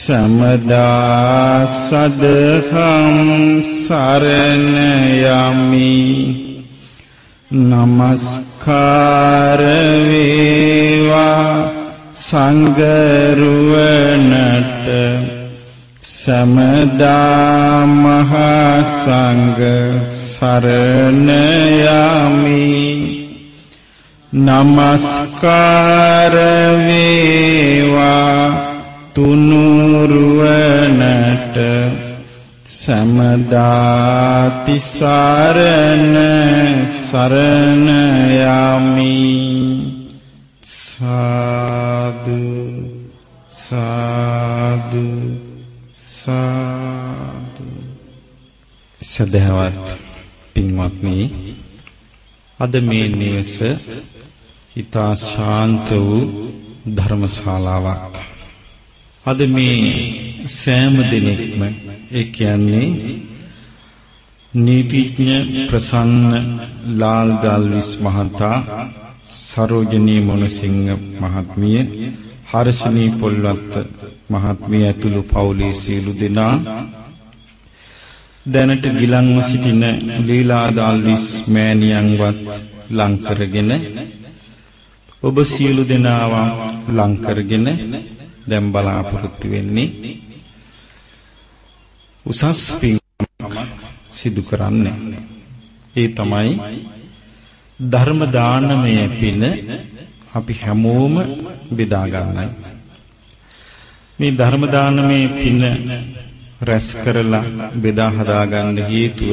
සමදා සදහම් සරණ යමි නමස්කාර වේවා සංගරුවනට සමදා මහා සංඝ සරණ යමි නමස්කාර වේවා තුනුරුවනට සමදාති සරණ සරණ යමි. සාදු සාදු සාදු. සදහවත් පින්වත්නි අද මේ නිවස ඊතා ශාන්ත වූ ධර්මශාලාවක්. අද මේ සෑම දිනෙකම ඒ කියන්නේ නීතිඥ ප්‍රසන්න ලාල් ගල්විස් මහතා සරෝජනී මොනසිංහ මහත්මිය හර්ෂණී පොල්වත්ත මහත්මිය ඇතුළු පවුලේ සියලු දෙනා දැනට ගිලන්ව සිටින ලීලා දාල්විස් මෑණියන්වත් ලං කරගෙන ඔබ සියලු දෙනාව ලං කරගෙන දැන් බලාපොරොත්තු වෙන්නේ උසස් පින්කමක් සිදු කරන්නේ. ඒ තමයි ධර්ම දානමය පින අපි හැමෝම බෙදා ගන්නයි. මේ ධර්ම දානමය පින රැස් කරලා බෙදා හදා ගන්න හේතුව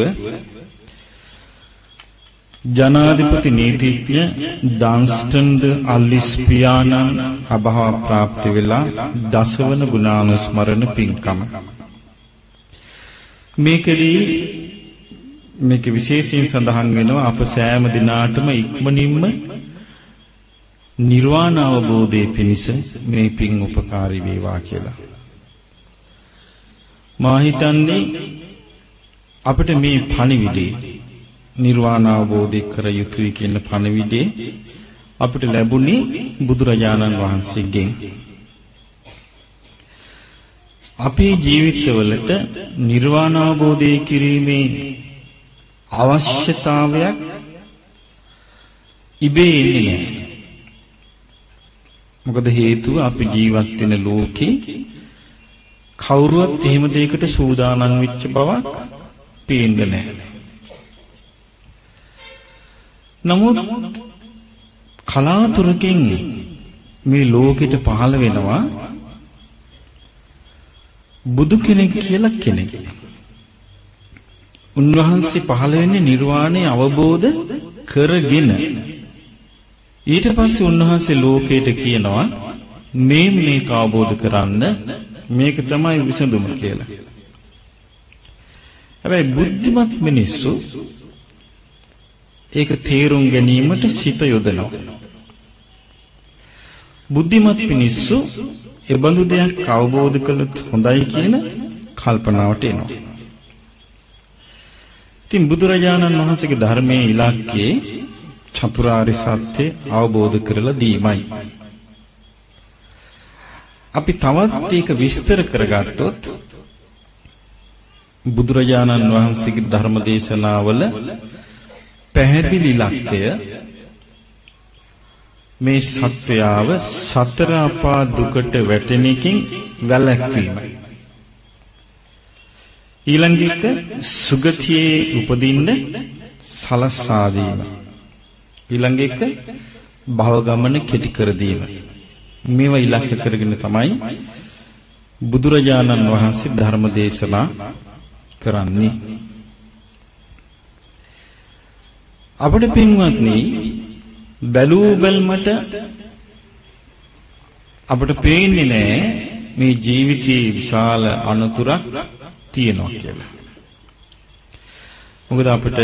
ජනාධිපති නීතිඥ ඩාන්ස්ටන් ද අල්ලිස් පියාණන් අභාව ප්‍රාප්ති වෙලා දසවන ගුණානුස්මරණ පින්කම මේකෙදී මේක විශේෂයෙන් සඳහන් වෙනවා අප සෑම දිනාටම ඉක්මනින්ම නිර්වාණ අවබෝධයේ පිණිස මේ පින් උපකාරී වේවා කියලා. මා හිතන්නේ අපිට මේ පණිවිඩේ නිර්වාණ අවබෝධය කර යුතුයි කියන පණවිඩේ අපිට ලැබුණේ බුදුරජාණන් වහන්සේගෙන්. අපේ ජීවිතවලට නිර්වාණ අවබෝධය කිරීමේ අවශ්‍යතාවයක් ඉබේ එන්නේ නැහැ. මොකද හේතුව අපි ජීවත් වෙන ලෝකේ කවුරුවත් එහෙම දෙයකට සූදානම් වෙච්ච බවක් පේන්නේ නැහැ. නමුත් කලාතුරකින් මේ ලෝකෙට පහළ වෙනවා බුදු කෙනෙක් කියලා කෙනෙක්. උන්වහන්සේ පහළ වෙන්නේ නිර්වාණය අවබෝධ කරගෙන. ඊට පස්සේ උන්වහන්සේ ලෝකයට කියනවා මේ මේක අවබෝධ කරන්න මේක තමයි විසඳුම කියලා. හැබැයි බුද්ධිමත් මිනිස්සු ඒක තේරුම් ගැනීමට සිත යොදනවා. බුද්ධිමත් මිනිස්සු එබඳු දෙයක් අවබෝධ කළොත් හොඳයි කියන කල්පනාවට එනවා. ඉතින් බුදුරජාණන් වහන්සේගේ ධර්මයේ ඉලක්කේ චතුරාර්ය සත්‍ය අවබෝධ කරලා දීමයි. අපි තවත් ඒක විස්තර කරගත්තොත් බුදුරජාණන් වහන්සේගේ ධර්ම දේශනාවල පැහැදිලි ඉලක්කය මේ සත්වයාව සතර අපා දුකට වැටෙන එකෙන් වැළැක්වීමයි. ඊළඟ එක සුගතියේ උපදින්න සලසා දීම. ඊළඟ එක භව ගමන කෙටි කර දීම. මේවා ඉලක්ක කරගෙන තමයි බුදුරජාණන් වහන්සේ ධර්ම දේශනා කරන්නේ. අපිට පින්වත්නි බැලූ බැල්මට අපිට පේන්නේ නෑ මේ ජීවිතයේ විශාල අනතුරක් තියෙනවා කියලා. මොකද අපිට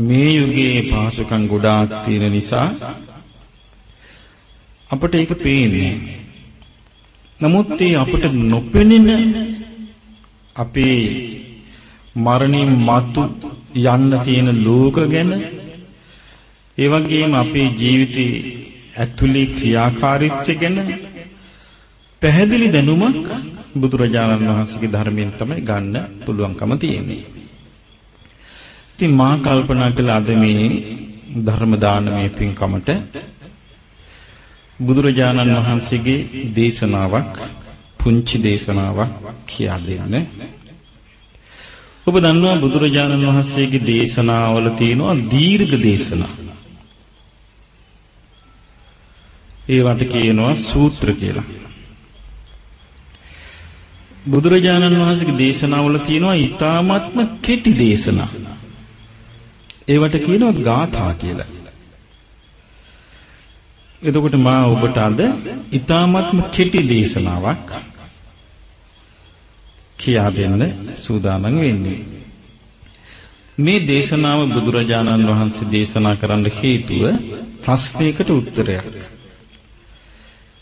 මේ යුගයේ පහසුකම් ගොඩාක් තියෙන නිසා අපිට ඒක පේන්නේ. නමුත් ඒ අපිට නොපෙනෙන අපේ මරණින් මතු යන්න තියෙන ලෝක ගැන ඒ වගේම අපේ ජීවිතයේ ඇතුළේ ක්‍රියාකාරීත්වය ගැන පැහැදිලි දැනුමක් බුදුරජාණන් වහන්සේගේ ධර්මයෙන් තමයි ගන්න පුළුවන්කම තියෙන්නේ. ඉතින් මා කල්පනා කළ අද මේ ධර්ම දානමය පින්කමට බුදුරජාණන් වහන්සේගේ දේශනාවක් පුංචි දේශනාවක් කියා දෙන්න. ඔබ දන්නවා බුදුරජාණන් වහන්සේගේ දේශනාවල තියෙනවා දීර්ඝ දේශනා. ඒවට කියනවා සූත්‍ර කියලා. බුදුරජාණන් වහන්සේගේ දේශනාවල තියෙනවා ඊ타ත්ම කෙටි දේශනා. ඒවට කියනවා ගාථා කියලා. එතකොට මා ඔබට අද ඊ타ත්ම කෙටි දේශනාවක් කියා දෙන්න සූදානම් වෙන්නේ. මේ දේශනාව බුදුරජාණන් වහන්සේ දේශනා කරන්න හේතුව ප්‍රශ්නයකට උත්තරයක්.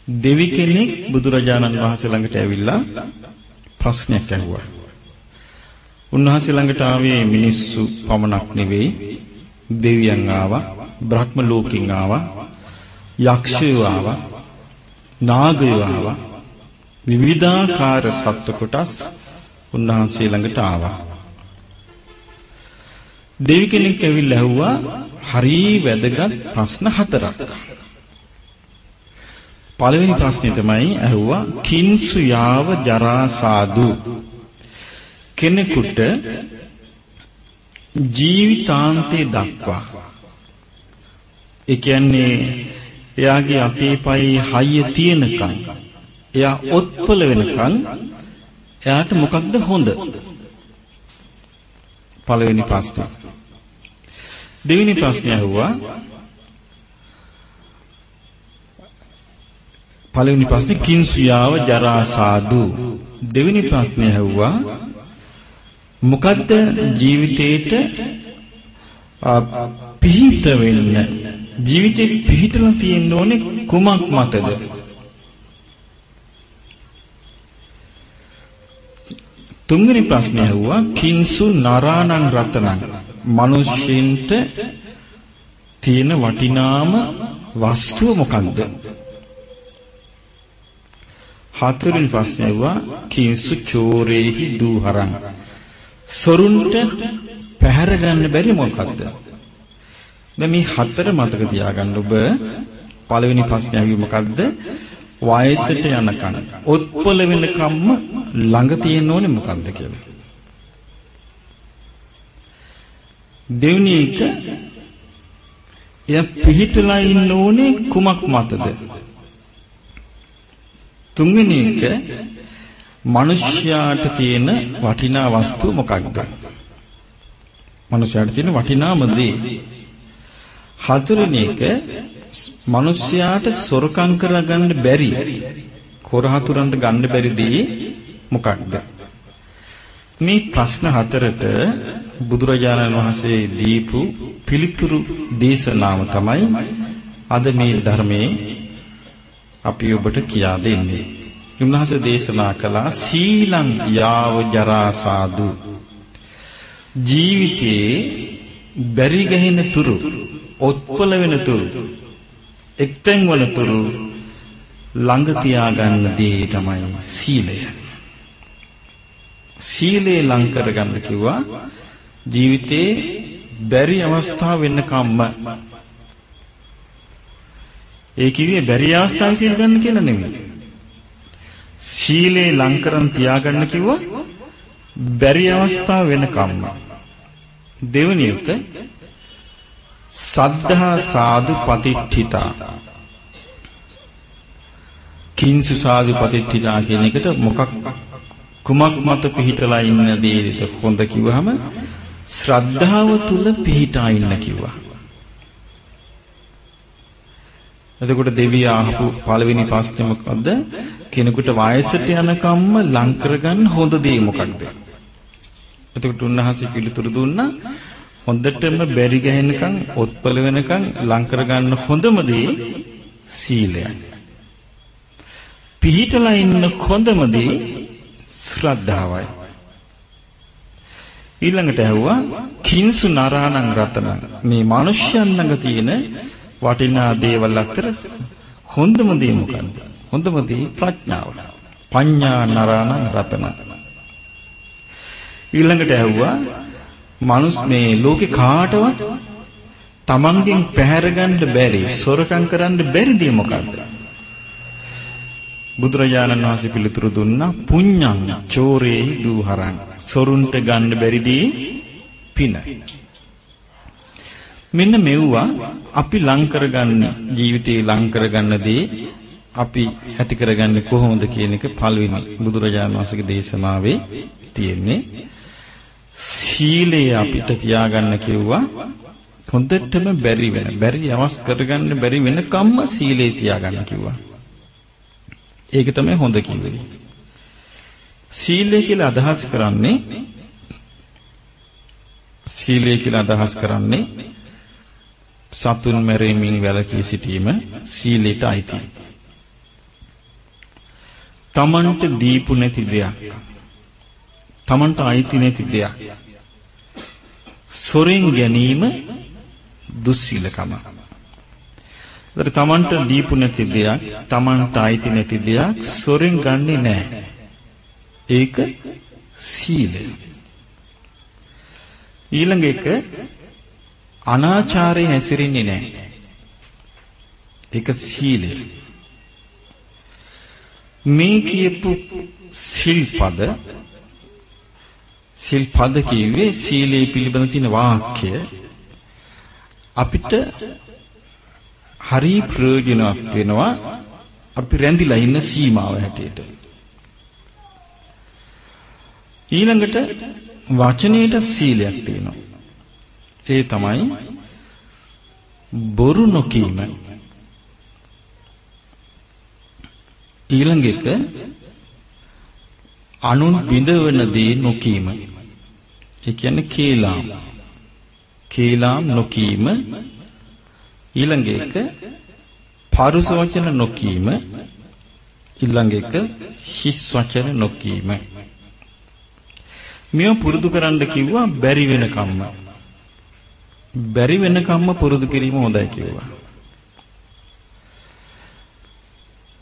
දෙවි කෙනෙක් බුදුරජාණන් වහන්සේ ළඟට ඇවිල්ලා ප්‍රශ්නයක් ඇහුවා. උන්වහන්සේ ළඟට ආවේ මිනිස්සු පමණක් නෙවෙයි දෙවියන් ආවා, බ්‍රහ්ම ලෝකෙන් ආවා, යක්ෂයෝ ආවා, නාගයෝ ආවා. විවිධාකාර සත්ව කොටස් උන්වහන්සේ ළඟට ආවා. දෙවි කෙනෙක් ඇවිල්ලා ඇහුවා හරි වැදගත් ප්‍රශ්න හතරක්. පළවෙනි ප්‍රශ්නේ තමයි ඇහුවා කිංසු යාව ජරා සාදු කෙනෙකුට ජීවිතාන්තේ දක්වා ඒ කියන්නේ එයාගේ අතේ පයේ හයිය තියෙනකන් එයා ඔත්පල වෙනකන් එයාට මොකක්ද හොඳ? පළවෙනි ප්‍රශ්නේ. දෙවෙනි ප්‍රශ්නේ ඇහුවා. පළවෙනි ප්‍රශ්නේ කිංසුයාව ජරා සාදු. දෙවෙනි ප්‍රශ්නේ ඇහුවා. මොකද්ද ජීවිතේට පිහිට වෙන්න? ජීවිතේ පිහිටලා තියෙන්න ඕනේ කුමක් මතද? තුන්වෙනි ප්‍රශ්නේ ඇහුවා කිංසු නරාණං රතනං. මිනිස්සුන්ට තියෙන වටිනාම වස්තුව මොකක්ද හතරවෙනි ප්‍රශ්නේ ඇහුවා කිංසු චෝරේහි දූහරං සොරුන්ට පැහැර ගන්න බැරි මොකක්ද දැන් මේ හතර මතක තියාගන්න ඔබ පළවෙනි ප්‍රශ්නේ ඇහුවේ මොකක්ද වයසට යනකන් ඔත්පල වෙනකම්ම ළඟ තියෙන්න ඕනේ මොකක්ද කියලා දෙවෙනි එක එයා පිහිටලා ඉන්න ඕනේ කුමක් මතද තුන්වෙනි එක මිනිස්යාට තියෙන වටිනා වස්තුව මොකක්ද? මිනිස්යාට තියෙන වටිනාම දේ. හතරවෙනි එක මිනිස්යාට සොරකම් කරගන්න බැරි කොරහතුරන්ට ගන්න බැරි දේ මොකක්ද? මේ ප්‍රශ්න හතරට බුදුරජාණන් වහන්සේ දීපු පිළිතුරු දේශනාව තමයි අද මේ ධර්මයේ අපි ඔබට කියා දෙන්නේ. උන්වහන්සේ දේශනා කළා සීලං යාව ජරා සාදු ජීවිතේ බැරි ගහින තුරු ඔත්පල වෙන තුරු එක්තෙන් වන තුරු ළඟ තියාගන්න දේ තමයි සීලය. සීලේ ලං කරගන්න කිව්වා ජීවිතේ බැරි අවස්ථාව වෙන්නකම්ම ඒ කිව්වේ බැරි අවස්ථාවේ සීල් ගන්න කියලා නෙමෙයි. සීලේ ලංකරන් තියාගන්න කිව්වා බැරි අවස්ථාව වෙනකම්ම. දෙවෙනි එක සද්ධා සාදු පතිට්ඨිතා. කිංසු සාදු පතිට්ඨිතා කියන එකට මොකක් කුමක් මත පිහිටලා ඉන්න දේද හොඳ කිව්වහම ශ්‍රද්ධාව තුල පිහිටා ඉන්න කිව්වා. එතකොට දෙවියා අහපු පළවෙනි ප්‍රශ්නේ මොකද්ද? කෙනෙකුට වයසට යනකම්ම ලං කරගන්න හොඳ දේ මොකක්ද? එතකොට උන්වහන්සේ පිළිතුරු දුන්නා හොඳටම බැරි ගහනකම් ඔත්පල වෙනකම් ලං කරගන්න හොඳම දේ සීලයයි. පිහිටලා ඉන්න හොඳම දේ ශ්‍රද්ධාවයි. ඊළඟට ඇහුවා කිංසු නරාණං රතනං මේ මිනිස්යන් ළඟ තියෙන වටිනා දේවල් අතර හොඳම දේ මොකන්ද? හොඳම දේ ප්‍රඥාව. පඤ්ඤා නරාණං රතනං. ඊළඟට ඇහුවා මනුස් මේ ලෝකේ කාටවත් තමන්ගෙන් පැහැර ගන්න බැරි සොරකම් කරන්න බැරි දේ මොකද්ද? බුදුරජාණන් වහන්සේ පිළිතුරු දුන්නා පුඤ්ඤං චෝරේ දූහරං. සොරුන්ට ගන්න බැරිදී පින. මෙන්න මෙව්වා අපි ලං කරගන්න ජීවිතේ ලං කරගන්නදී අපි ඇති කරගන්නේ කොහොමද කියන එක පළවෙනි බුදුරජාණන් වහන්සේගේ දේශනාවේ තියෙන්නේ. සීලය අපිට තියාගන්න කිව්වා හොඳටම බැරි වෙන බැරි අවස් කරගන්න බැරි වෙනකම්ම සීලය තියාගන්න කිව්වා ඒක තමයි හොඳ කිව්වේ. සීලය කියලා අදහස් කරන්නේ සීලය කියලා අදහස් කරන්නේ සතුන් මැරීමෙන් වැළකී සිටීම සීලයට අයිතියි. තමන්ට දීපු නැති දෙයක්. තමන්ට අයිති නැති දෙයක්. සොරෙන් ගැනීම දුස්සීලකම. ඒතර තමන්ට දීපු නැති දෙයක්, තමන්ට අයිති නැති දෙයක් සොරෙන් ගන්නෙ නැහැ. ඒක සීලය. ඊළඟ එක අනාචාරයේ හැසිරෙන්නේ නැහැ. ඒක සීලය. මේ කියපු සිල්පද සිල්පද කියුවේ සීලේ පිළිබඳ තියෙන වාක්‍ය අපිට හරි ප්‍රයෝජනවත් වෙනවා අපි රැඳිලා ඉන්න සීමාව හැටියට. ඊළඟට වචනේට සීලයක් තියෙනවා. ඒ තමයි බොරු නොකීම. ඊළඟ එක අනුන් බිඳවන දේ නොකීම. ඒ කියන්නේ කේලාම්. කේලාම් නොකීම ඊළඟ එක පරුස වචන නොකීම ඊළඟ එක හිස් වචන නොකීම. මේව පුරුදු කරන්න කිව්වා බැරි වෙනකම්ම. බැරි වෙනකම්ම පුරුදු කිරීම හොඳයි කිව්වා.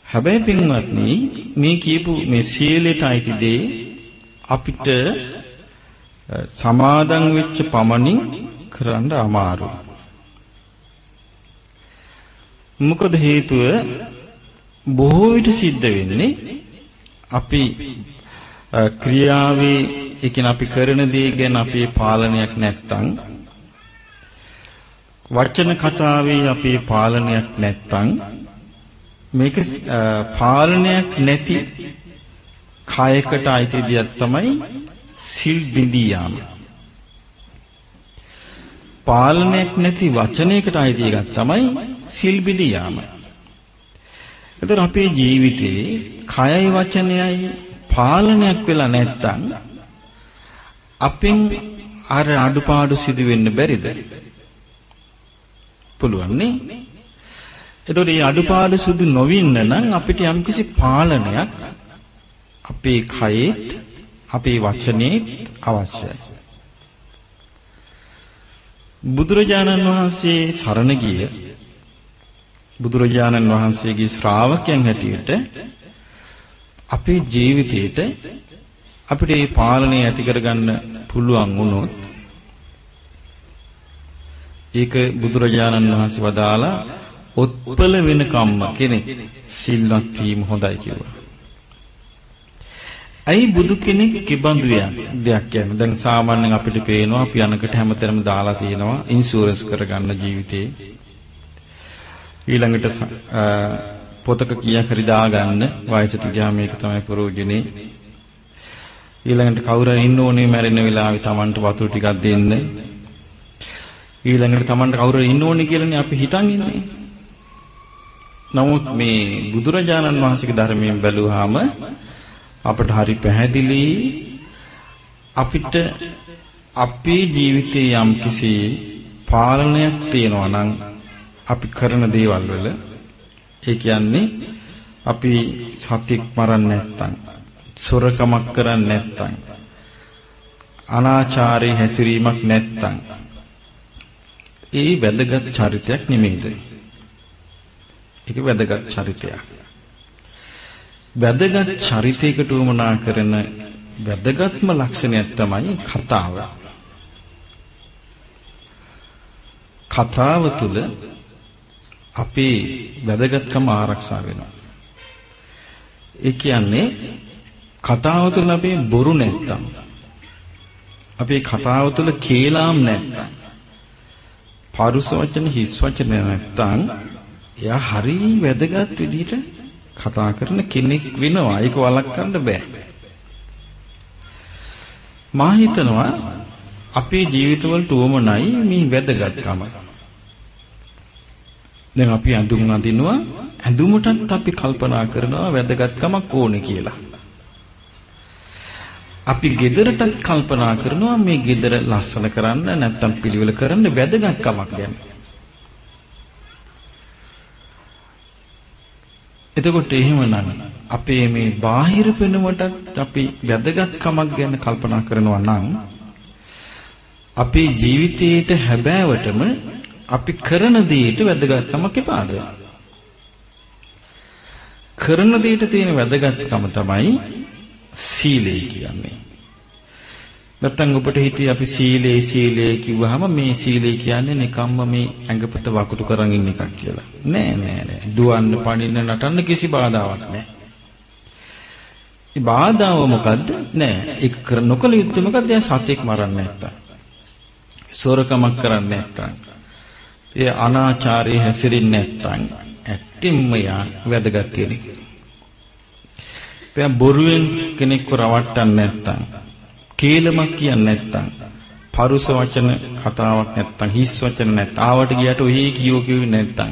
හැබැයි පින්වත්නි මේ කියපු මේ සීලයට අයිති දේ අපිට සමාදන් වෙච්ච පමණින් කරන්න අමාරුයි මොකද හේතුව බොහෝ විට සිද්ධ වෙන්නේ අපි ක්‍රියාවේ ඒ කියන්නේ අපි කරන දේ ගැන අපේ පාලනයක් නැත්තම් වචන කතාවේ අපේ පාලනයක් නැත්තම් මේක පාලනයක් නැති කායකට අයිති දෙයක් තමයි සිල් බිඳී යාම. පාලනයක් නැති වචනයකට අයිති එකක් තමයි සිල් බිඳී යාම. එතකොට අපේ ජීවිතේ කයයි වචනයයි පාලනයක් වෙලා නැත්තම් අපෙන් අර අඩුපාඩු සිදු වෙන්න බැරිද? පුළුවන් නේ? එතකොට මේ අඩුපාඩු සිදු නොවින්න නම් අපිට යම්කිසි පාලනයක් අපේ කයේත් අපේ වචනේත් අවශ්‍යයි. බුදුරජාණන් වහන්සේ සරණ ගිය බුදුරජාණන් වහන්සේගේ ශ්‍රාවකයන් හැටියට අපේ ජීවිතේට අපිට මේ පාලනය ඇති කරගන්න පුළුවන් වුණොත් ඒක බුදුරජාණන් වහන්සේ වදාලා ඔත්පල වෙන කම්ම කෙනෙක් සිල්වත් වීම හොඳයි කිව්වා. ඇයි බුදු කෙනෙක් කිබඳු දෙයක් කියන්නේ? දැන් සාමාන්‍යයෙන් අපිට පේනවා අපි අනකට හැමතැනම දාලා තියෙනවා ඉන්ෂුරන්ස් කරගන්න ජීවිතේ. ඊළඟට පොතක කීයක් හරි දාගන්න වයසට ගියාම මේක තමයි ප්‍රයෝජනේ. ඊළඟට කවුරු ඉන්න ඕනේ මැරෙන වෙලාවේ Tamanට වතුර ටිකක් දෙන්න. ඊළඟට Tamanට කවුරු ඉන්න ඕනේ කියලානේ අපි හිතන් ඉන්නේ. නමුත් මේ බුදුරජාණන් වහන්සේගේ ධර්මයෙන් බැලුවාම අපට හරි පැහැදිලි අපිට අපේ ජීවිතයේ යම් කිසි පාලනයක් තියෙනවා නම් අපි කරන දේවල් වල ඒ කියන්නේ අපි සත්‍යක් මරන්නේ නැත්තම් සොරකමක් කරන්නේ නැත්තම් අනාචාරයේ හැසිරීමක් නැත්තම් ඒ වැදගත් චරිතයක් නෙමෙයිද? ඒක වැදගත් චරිතයක්. වැදගත් චරිතයකට උමනා කරන වැදගත්ම ලක්ෂණයක් තමයි කතාව. කතාව තුළ අපේ වැදගත්කම ආරක්ෂා වෙනවා. ඒ කියන්නේ කතාව තුළ අපේ බොරු නැත්තම් අපේ කතාව තුළ කේලාම් නැත්තම් පරුස වචන හිස් වචන නැත්තම් එයා හරි වැදගත් විදිහට කතා කරන කෙනෙක් වෙනවා. ඒක වළක්වන්න බෑ. මා හිතනවා අපේ ජීවිතවලට උවමනයි මේ වැදගත්කම. දැන් අපි ඇඳුම් අඳිනවා ඇඳුමටත් අපි කල්පනා කරනවා වැදගත්කමක් ඕනේ කියලා. අපි ගෙදරටත් කල්පනා කරනවා මේ ගෙදර ලස්සන කරන්න නැත්තම් පිළිවෙල කරන්න වැදගත්කමක් ගැන. එතකොට එහෙමනම් අපේ මේ බාහිර පෙනුමටත් අපි වැදගත්කමක් ගැන කල්පනා කරනවා නම් අපේ ජීවිතයේට හැබෑවටම අපි කරන දේට වැදගත්කමක් එපාද? කරන දේට තියෙන වැදගත්කම තමයි සීලය කියන්නේ. නැත්තම් ඔබට හිතේ අපි සීලේ සීලේ කිව්වහම මේ සීලේ කියන්නේ නිකම්ම මේ ඇඟපත වකුටු කරන් ඉන්න එකක් කියලා. නෑ නෑ නෑ. දුවන්න පනින්න නටන්න කිසි බාධාවක් නෑ. ඒ බාධාව මොකද්ද? නෑ. ඒක කර නොකල යුත්තේ මොකද්ද? එයා සත්‍යයක් මරන්නේ නැත්තම්. සොරකමක් කරන්නේ නැත්තම්. ඒ අනාචාරයේ හැසිරෙන්නේ නැත්තම් ඇත්තෙන්ම යා වැදගත් කෙනෙක්. දැන් බොරුවෙන් කෙනෙක්ව රවට්ටන්න නැත්තම් කේලමක් කියන්නේ නැත්තම් පරුස වචන කතාවක් නැත්තම් හිස් වචන නැත්තම් ආවට ගියට ඔහි කියෝ කියුවේ නැත්තම්.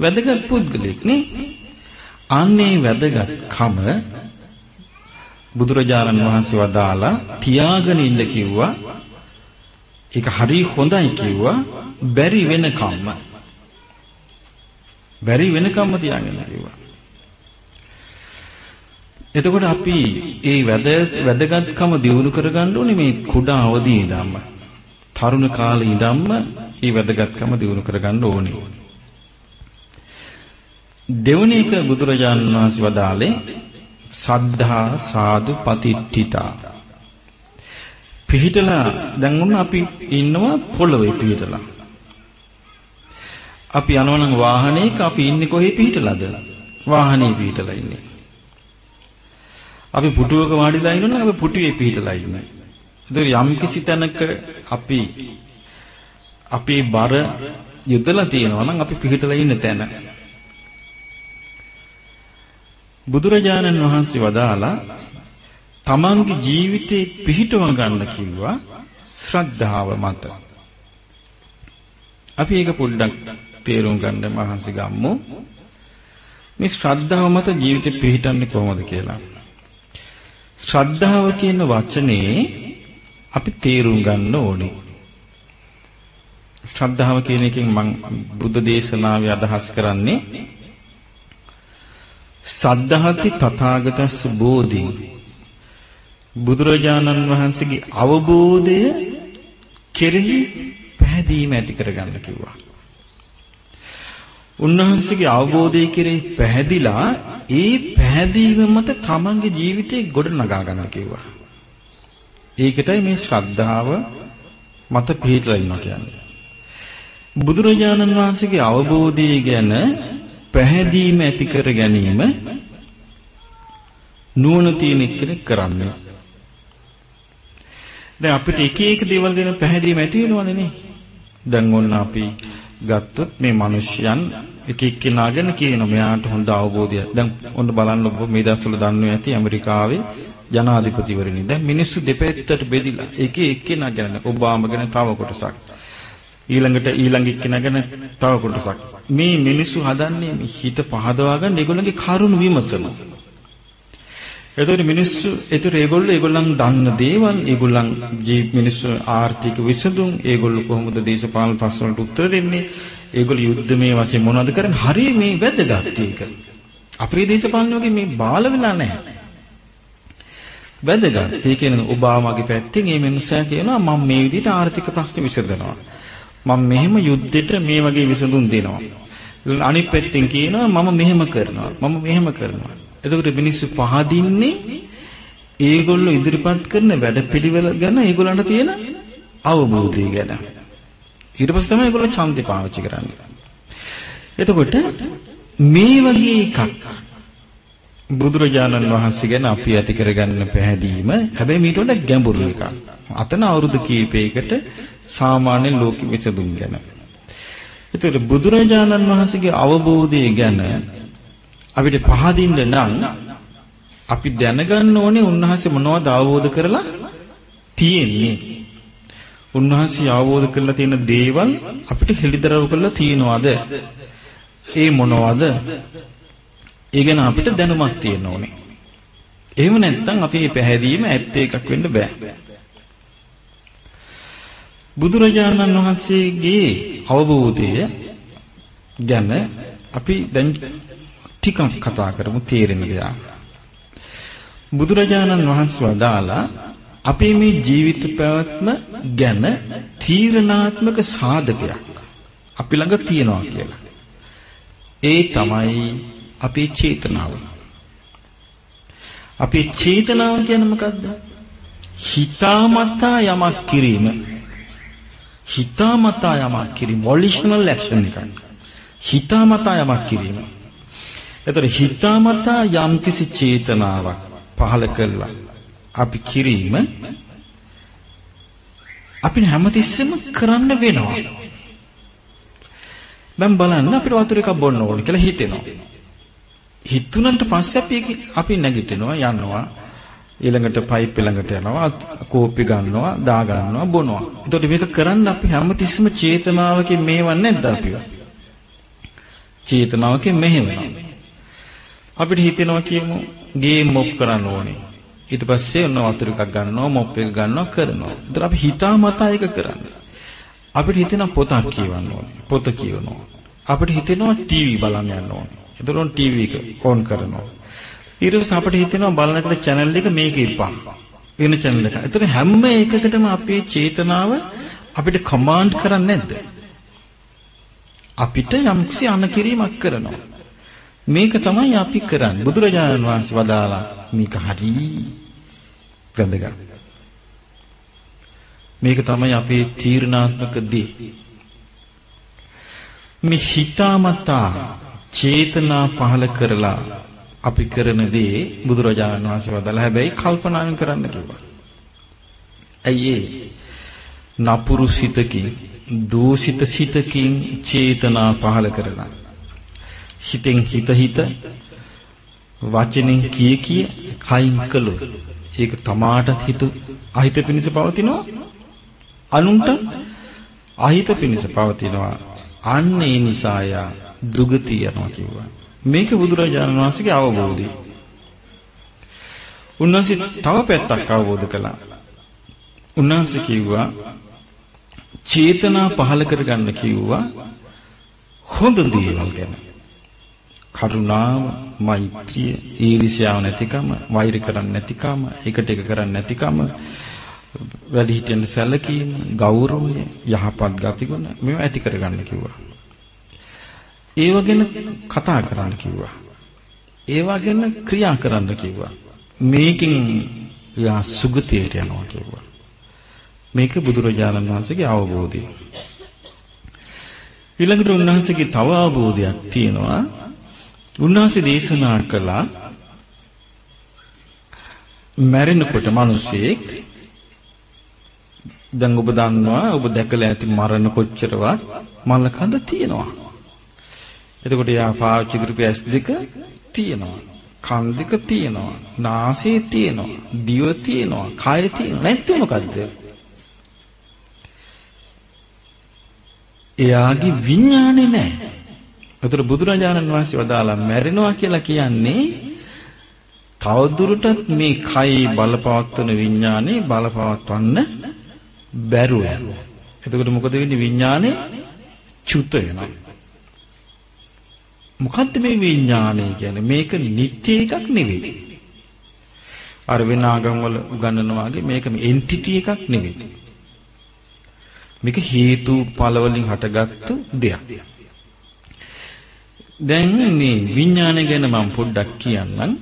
වැදගත් පුද්ගලෙක් නේ? අන්නේ වැදගත්කම බුදුරජාණන් වහන්සේ වදාලා තියාගෙන ඉන්න කිව්වා. ඒක හරි හොඳයි කිව්වා. බැරි වෙනකම්ම. බැරි වෙනකම්ම තියාගෙන කිව්වා. එතකොට අපි ඒ වැද වැදගත්කම දියුණු කරගන්න ඕනේ මේ කුඩා අවදී ඉඳන්ම. තරුණ කාලේ ඉඳන්ම මේ වැදගත්කම දියුණු කරගන්න ඕනේ. දෙවැනි එක බුදුරජාණන් වහන්සේ වදාළේ සද්ධා සාදු පතිට්ඨිතා. පිහිටලා දැන් උන්න අපි ඉන්නවා පොළවේ පිහිටලා. අපි යනවනම් වාහනයක අපි ඉන්නේ කොහේ පිහිටලාද? වාහනේ පිහිටලා ඉන්නේ. අපි පුටුවක වාඩිලා ඉන්නොත් අපි පුටුවේ පිහිටලා ඉන්නේ. ඒතර යම් කිසි තැනක අපි අපේ බර යොදලා තියෙනවා නම් අපි පිහිටලා ඉන්න තැන. බුදුරජාණන් වහන්සේ වදාලා තමන්ගේ ජීවිතේ පිහිටව ගන්න කිව්වා ශ්‍රද්ධාව මත. අපි ඒක පොඩ්ඩක් තේරුම් ගන්න මහන්සි ගම්මු. මේ ශ්‍රද්ධාව මත ජීවිතේ පිහිටන්නේ කොහොමද කියලා. ශ්‍රද්ධාව කියන වචනේ අපි තේරුම් ගන්න ඕනේ. ශ්‍රද්ධාව කියන එකෙන් මම බුද්ධ දේශනාවේ අදහස් කරන්නේ සද්ධාති තථාගතස්ස බෝධි බුදුරජාණන් වහන්සේගේ අවබෝධය කෙරෙහි පැහැදීම ඇති කරගන්න කිව්වා. උන්වහන්සේගේ අවබෝධය කෙරෙහි පැහැදිලා ඒ පැහැදීම මත තමන්ගේ ජීවිතේ ගොඩ නගා ගන්න කිව්වා. ඒකටයි මේ ශ්‍රද්ධාව මත පිළිట్లా ඉන්නවා කියන්නේ. බුදුරජාණන් වහන්සේගේ අවබෝධය ගැන පැහැදීම ඇති කර ගැනීම නුවණ තියෙන කෙනෙක් කරන්නේ. දැන් අපිට එක එක දේවල් ගැන පැහැදීම ඇති වෙනවනේ නේ. දැන් ඔන්න අපි ගත්තොත් මේ මිනිස්යන් එක එක්කෙනා ගැන කියන මෙයාට හොඳ අවබෝධය. දැන් ඔන්න බලන්න ඔබ මේ දවස්වල දන්නවා ඇති ඇමරිකාවේ ජනාධිපතිවරණි. දැන් මිනිස්සු දෙපැත්තට බෙදිලා එක එක්කෙනා ගැන ඔබාම ගැන තව කොටසක්. ඊළඟට ඊළඟ එක්කෙනා ගැන තව කොටසක්. මේ මිනිස්සු හදන්නේ හිත පහදවා ගන්න ඒගොල්ලන්ගේ කරුණ විමසන. එතකොට මිනිස්සු එතකොට ඒගොල්ලෝ ඒගොල්ලන් දන්න දේවල් ඒගොල්ලන් ජීව මිනිස්සු ආර්ථික විසඳුම් ඒගොල්ලෝ කොහොමද දේශපාලන ප්‍රශ්න වලට උත්තර දෙන්නේ ඒගොල්ලෝ යුද්ධමය වශයෙන් මොනවද කරන්නේ? හරිය මේ වැදගත් ඒක. අපේ දේශපාලනයෝගේ මේ බාල වෙලා නැහැ. වැදගත්. ඒ කියන්නේ ඔබාමාගේ පැත්තෙන් මේ මිනිසා කියනවා මම මේ විදිහට ආර්ථික ප්‍රශ්න විසඳනවා. මම මෙහෙම යුද්ධෙට මේ වගේ විසඳුම් දෙනවා. අනිත් පැත්තෙන් කියනවා මම මෙහෙම කරනවා. මම මෙහෙම කරනවා. එතකොට මිනිස්සු පහදින්නේ ඒගොල්ලෝ ඉදිරිපත් කරන වැඩපිළිවෙල ගැන ඒගොල්ලන්ට තියෙන අවබෝධය ගැන. ඊට පස්සේ තමයි ඒගොල්ලෝ ඡන්දේ පාවිච්චි කරන්නේ. එතකොට මේ වගේ එකක් බුදුරජාණන් වහන්සේ ගැන අපි ඇති කරගන්න පැහැදීම හැබැයි මීට වඩා ගැඹුරු එකක්. අතන අවුරුදු කීපයකට සාමාන්‍ය ලෝක විසඳුම් ගැන. ඒතර බුදුරජාණන් වහන්සේගේ අවබෝධය ගැන අපිට පහදින්න නම් අපි දැනගන්න ඕනේ උන්වහන්සේ මොනවද අවබෝධ කරලා තියෙන්නේ. උන්වහන්සේ අවබෝධ කරලා තියෙන දේවල් අපිට හෙළිදරව් කරලා තියෙනවද? ඒ මොනවද? ඒ ගැන අපිට දැනුමක් තියෙන්න ඕනේ. එහෙම නැත්නම් අපි මේ පැහැදීම ඇත්ත එකක් වෙන්න බෑ. බුදුරජාණන් වහන්සේගේ අවබෝධය ගැන අපි දැන් ටිකක් කතා කරමු තේරෙන දෙයක්. බුදුරජාණන් වහන්සේ වදාලා අපේ මේ ජීවිත පැවැත්ම ගැන තීරණාත්මක සාධකයක් අපි ළඟ තියෙනවා කියලා. ඒ තමයි අපේ චේතනාව. අපේ චේතනාව කියන්නේ මොකද්ද? හිතාමතා යමක් කිරීම. හිතාමතා යමක් කිරීම volitional action එකක්. හිතාමතා යමක් කිරීම. එතකොට හිතාමතා යම්කිසි චේතනාවක් පහළ කළා අපි කිරීම අපිට හැමතිස්සෙම කරන්න වෙනවා. දැන් බලන්න අපිට වතුර එකක් බොන්න ඕන කියලා හිතෙනවා. හිතුණාට පස්සේ අපි අපි නැගිටිනවා යනවා ඊළඟට පයිප් ළඟට යනවා කෝප්පි ගන්නවා දා ගන්නවා බොනවා. එතකොට මේක කරන්න අපි හැමතිස්සෙම චේතනාවකින් මේවන්නේ නැද්ද අපිව? චේතනාවකින් මෙහෙවනවා. අපිට හිතෙනවා කියමු ගේම් මොප් කරන්න ඕනේ. ඊට පස්සේ ඔන්න වතුර එකක් ගන්නවා මොප් එක ගන්නවා කරනවා. ඒතර අපි හිතාමතා ඒක කරන්නේ. අපිට හිතෙනවා පොතක් කියවන්න ඕනේ. පොත කියවනවා. අපිට හිතෙනවා ටීවී බලන්න යන්න ඕනේ. ඒතර ඔන් ටීවී එක ඕන් කරනවා. ඊට පස්සේ අපිට හිතෙනවා බලනකොට channel එක මේක ඉපා. වෙන channel එක. ඒතර හැම එකකටම අපේ චේතනාව අපිට කමාන්ඩ් කරන්නේ නැද්ද? අපිට යම්කිසි අනකිරීමක් කරනවා. මේක තමයි අපි කරන්නේ. බුදුරජාණන් වහන්සේ වදාලා මේක හරි වැදගත්. මේක තමයි අපේ තීරණාත්මක දේ. මේ හිතාමතා චේතනා පහල කරලා අපි කරන දේ බුදුරජාණන් වහන්සේ වදාලා හැබැයි කල්පනාවෙන් කරන්න කිව්වා. ඇයි ඒ? නපුරු සිතකින් දූෂිත සිතකින් චේතනා පහල කරලා හිතෙන් හිත හිත වචනෙන් කිය කිය කයින් කළොත් ඒක තමාටත් හිත අහිත පිණිස පවතිනවා. අනුන්ට අහිත පිණිස පවතිනවා. අන්න ඒ නිසා යා දුගතිය යනවා කිව්වා. මේක බුදුරජාණන් වහන්සේගේ අවබෝධය. උන්වහන්සේ තව පැත්තක් අවබෝධ කළා. උන්වහන්සේ කිව්වා චේතනා පහල කරගන්න කිව්වා හොඳ දේවල් ගැන. කරුණාව, මෛත්‍රිය, ඊර්ෂ්‍යාව නැතිකම, වෛර කරන්නේ නැතිකම, එකට එක කරන්නේ නැතිකම, වැඩි හිටියන් සැලකීම, ගෞරවය, යහපත් ගතිගුණ මේවා ඇති කරගන්න කිව්වා. ඒව ගැන කතා කරන්න කිව්වා. ඒවා ගැන ක්‍රියා කරන්න කිව්වා. මේකෙන් යා සුගතියට යනවා කිව්වා. මේක බුදුරජාණන් වහන්සේගේ අවබෝධය. ඊළඟට උන්වහන්සේගේ තව අවබෝධයක් තියෙනවා උන්වහන්සේ දේශනා කළා මැරෙනකොට මිනිසෙක් දැන් ඔබ දන්නවා ඔබ දැකලා ඇති මරණ කොච්චරවත් මල කඳ තියෙනවා. එතකොට යා පාවිච්චි කරපු ඇස් දෙක තියෙනවා. කන් දෙක තියෙනවා. නාසය තියෙනවා. දිව තියෙනවා. කය තියෙනවා. නැත්නම් මොකද්ද? එයාගේ විඥානේ නැහැ. ඒතර බුදුරජාණන් වහන්සේ වදාලා මැරෙනවා කියලා කියන්නේ තවදුරටත් මේ කයි බලපවත්වන විඥානේ බලපවත්වන්න බැරුව යනවා. එතකොට මොකද වෙන්නේ විඥානේ චුත වෙනවා. මොකද්ද මේ විඥානය කියන්නේ? මේක නිත්‍ය එකක් නෙවෙයි. අර වෙන ආගම් වල උගන්වනවා වගේ මේක එන්ටිටි එකක් නෙවෙයි. මේක හේතු ඵල වලින් හටගත්තු දෙයක්. දැන් මේ විඥානය ගැන මම පොඩ්ඩක් කියන්නම්.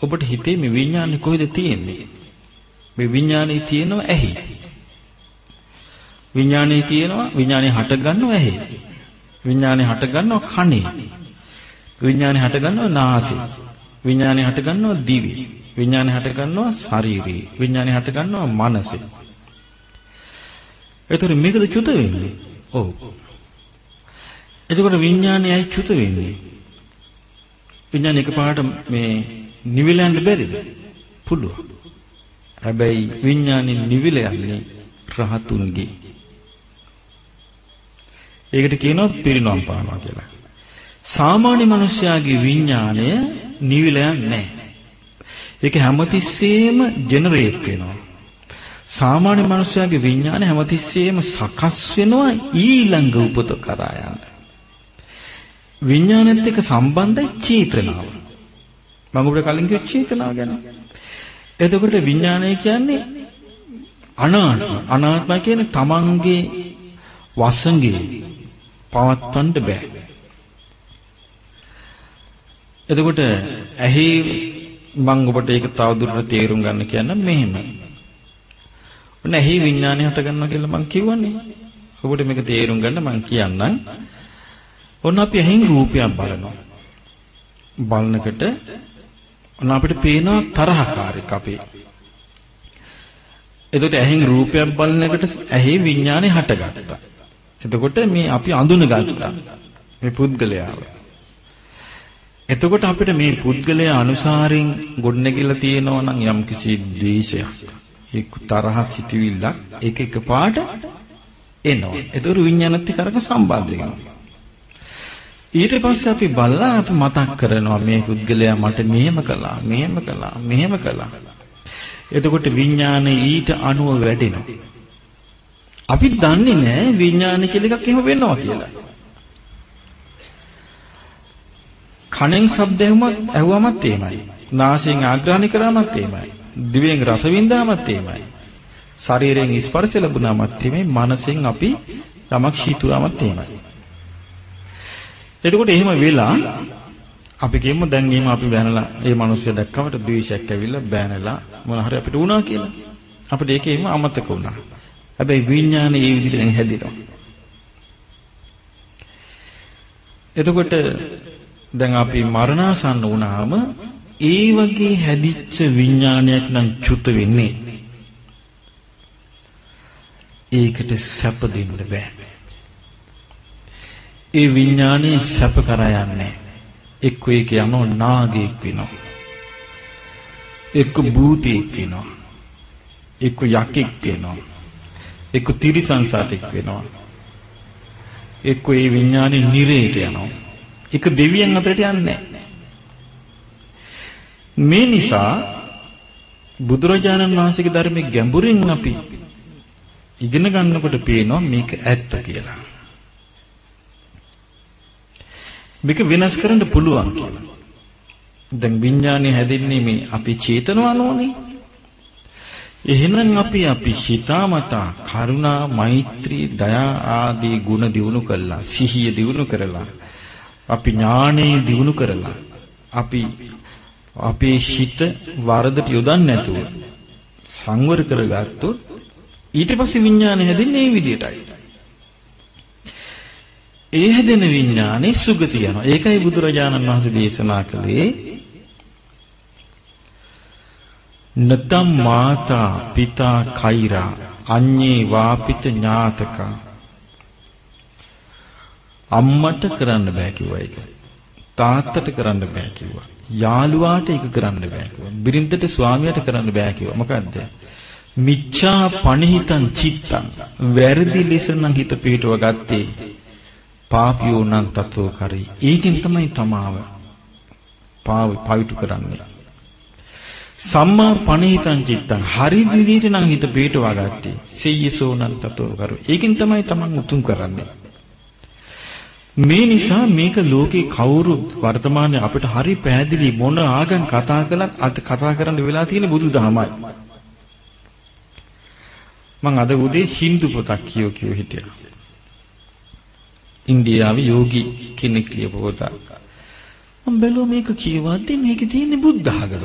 ඔබට හිතේ මේ විඥානේ කොහෙද තියෙන්නේ? මේ විඥානේ තියෙනවා ඇහි. විඥානේ තියෙනවා විඥානේ හට ගන්නවා ඇහි. විඥානේ හට ගන්නවා කනේ. විඥානේ හට ගන්නවා නාසයේ. විඥානේ හට ගන්නවා දිවේ. විඥානේ හට ගන්නවා ශරීරේ. විඥානේ හට ගන්නවා මනසේ. එතකොට මේකද චුත වෙන්නේ? ඔව්. එතකොට විඥානේ ඇයි චුත වෙන්නේ? විඥාන එකපාරට මේ නිවිලන්න බැරිද? පුළුවන්. හැබැයි විඥානේ නිවිල යන්නේ රහතුන්ගේ. ඒකට කියනවා පිරිනොම් පානවා කියලා. සාමාන්‍ය මිනිස්යාගේ විඥාණය නිවිලයක් නැහැ. ඒක හැමතිස්සෙම ජෙනරේට් වෙනවා. සාමාන්‍ය මිනිස්යාගේ විඥාණය හැමතිස්සෙම සකස් වෙනවා ඊළඟ උපත කරා යන්න. විඥානෙත් එක්ක සම්බන්ධයි චේතනාව. මම ඔබට කලින් කිව්ව චේතනාව ගැන. එතකොට විඥානය කියන්නේ අනාත්ම. අනාත්ම කියන්නේ තමන්ගේ වසඟේ පවත්වන්න බෑ. එතකොට ඇහි මම ඔබට ඒක තවදුරටත් තේරුම් ගන්න කියන්න මෙහෙම. ඔන්න ඇහි විඥානය හට ගන්නවා කියලා මම කියවනේ. ඔබට මේක තේරුම් ගන්න මම කියන්නම්. ඔන්න අපි ඇහෙන් රූපයක් බලනවා. බලනකොට ඔන්න අපිට පේනවා තරහකාරයක් අපේ. එතකොට ඇහෙන් රූපයක් බලනකොට ඇහි විඥානය හටගත්තා. එතකොට මේ අපි අඳුනගත්තා. මේ පුද්ගලයාව. එතකොට අපිට මේ පුද්ගලයා අනුසාරයෙන් ගොඩනැගිලා තියෙනවා නම් යම්කිසි ද්වේෂයක්, එක් තරහ සිටිවිල්ලක් ඒක එකපාරට එනවා. ඒතර විඤ්ඤාණත් එක්ක අරක සම්බන්ධ වෙනවා. ඊට පස්සේ අපි බලලා අපි මතක් කරනවා මේ පුද්ගලයා මට මෙහෙම කළා, මෙහෙම කළා, මෙහෙම කළා. එතකොට විඤ්ඤාණය ඊට අනුව වැඩෙනවා. අපි දන්නේ නැහැ විඥාන කියලා එකක් එහෙම වෙනවා කියලා. කණෙන් ශබ්ද ඇහුමත් ඇහුවමත් එහෙමයි. නාසයෙන් ආග්‍රහණය කරාමත් එහෙමයි. දිවෙන් රස විඳාමත් එහෙමයි. ශරීරයෙන් ස්පර්ශ ලැබුණාමත් එහෙමයි. මනසෙන් අපි යමක් හිතුවාමත් එහෙමයි. එතකොට එහෙම වෙලා අපි කියමු දැන් එහෙම අපි බැනලා ඒ මිනිස්සු දැක්කමට ද්වේෂයක් ඇවිල්ලා බැනලා මොන හරි අපිට වුණා කියලා. අපිට ඒක එහෙම අමතක වුණා. හැබැයි විඥානය ඒ විදිහට දැන් හැදිනවා. එතකොට දැන් අපි මරණාසන්න වුණාම ඒ වගේ හැදිච්ච විඥානයක් නම් චුත වෙන්නේ. ඒකට සැප දෙන්න බෑ. ඒ විඥානේ සැප කරා යන්නේ. එක්ක ඒක යනෝ නාගයෙක් වෙනවා. එක්ක භූතයෙක් වෙනවා. එක්ක යකෙක් වෙනවා. එක්ක තිරිසන් සතෙක් වෙනවා. එක්ක ඒ විඥානේ නිරේට යනවා. එක දෙවියන් අතරට යන්නේ මේ නිසා බුදුරජාණන් වහන්සේගේ ධර්මයේ ගැඹුරින් අපි ඉගෙන ගන්නකොට පේනවා මේක ඇත්ත කියලා. මේක වෙනස් කරන්න පුළුවන් කියලා. දැන් විඥානේ හැදෙන්නේ මේ අපි චේතනාවනෝනේ. එහෙනම් අපි අපි හිතාමතා කරුණා මෛත්‍රී දයා ආදී ගුණ දිනු කළා සිහිය දිනු කරලා අපි ඥානෙ දිනු කරලා අපි අපේ හිත වරදට යොදන්නේ නැතුව සංවර කරගත්තොත් ඊට පස්සේ විඥානය හැදෙන්නේ මේ විදිහටයි. ඒ හැදෙන විඥානේ සුගතිය යනවා. ඒකයි බුදුරජාණන් වහන්සේ දේශනා කළේ නතම් මාතා පිතා කෛරා අඤ්ඤේ වාපිත ඥාතක අම්මට කරන්න බෑ කිව්වා ඒක. තාත්තට කරන්න බෑ කිව්වා. යාළුවාට ඒක කරන්න බෑ කිව්වා. බිරිඳට ස්වාමියාට කරන්න බෑ කිව්වා. මොකද්ද? මිච්ඡා පණිහිතං චිත්තං වැරදි ලෙස නම් හිත පිටව ගත්තේ. පාපියෝ නම් තතෝ කරි. ඒකෙන් තමයි තමාව පාවිතු කරන්නේ. සම්මා පණිහිතං චිත්තං හරි විදිහට නම් හිත පිටවා ගත්තේ. සෙය්‍යසෝනං තතෝ කරු. ඒකෙන් තමයි Taman උතුම් කරන්නේ. මේ නිසා මේක ලෝකේ කවුරු වර්තමානයේ අපිට හරි පැහැදිලි මොන ආගම් කතා කළත් අද කතා කරන්න වෙලා තියෙන බුදුදහමයි. මං අද උදේ Hindu පොතක් කියෝ කියෝ හිටියා. ඉන්දියාවේ යෝගි කෙනෙක් ලියපු පොතක්. මම බැලුවා මේක කියවද්දි මේකේ තියෙන බුද්ධ ආගම.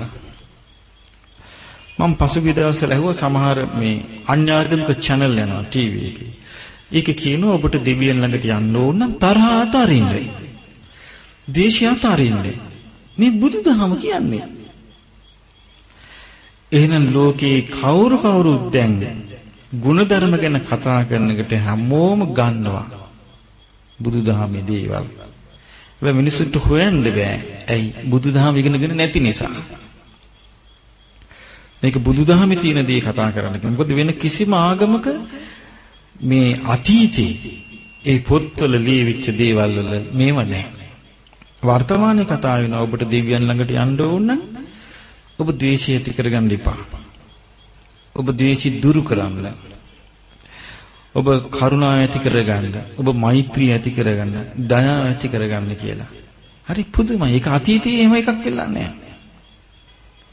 මම පසුගිය දවස්වල ඇහුවා සමහර මේ අන්‍යාගමික channel යනවා ටීවී එකේ. ඒක කියනවා ඔබට දෙවියන් ළඟට යන්න ඕන නම් තරහ අතාරින්න. දේශය අතාරින්න. මේ බුදුදහම කියන්නේ. එහෙනම් ලෝකේ කවුරු කවුරුත් දැන් ಗುಣධර්ම ගැන කතා කරනකට හැමෝම ගන්නවා බුදුදහමේ දේවල්. හැබැයි මිනිස්සුන්ට හොයන්න බෑ. ඇයි? බුදුදහම ඉගෙනගෙන නැති නිසා. මේක බුදුදහමේ තියෙන දේ කතා කරන්න. මොකද වෙන කිසිම ආගමක මේ අතීතේ ඒ පොත්වල ලියවිච්ච දේවල් වල මේව නැහැ. වර්තමානයේ කතා වෙන ඔබට දෙවියන් ළඟට යන්න ඕන නම් ඔබ ද්වේෂය ඇති කරගන්න එපා. ඔබ ද්වේෂي දුරු කරන්න. ඔබ කරුණාව ඇති කරගන්න. ඔබ මෛත්‍රිය ඇති කරගන්න. දයාව ඇති කරගන්න කියලා. හරි පුදුමයි. ඒක අතීතයේ එහෙම එකක් වෙලා නැහැ.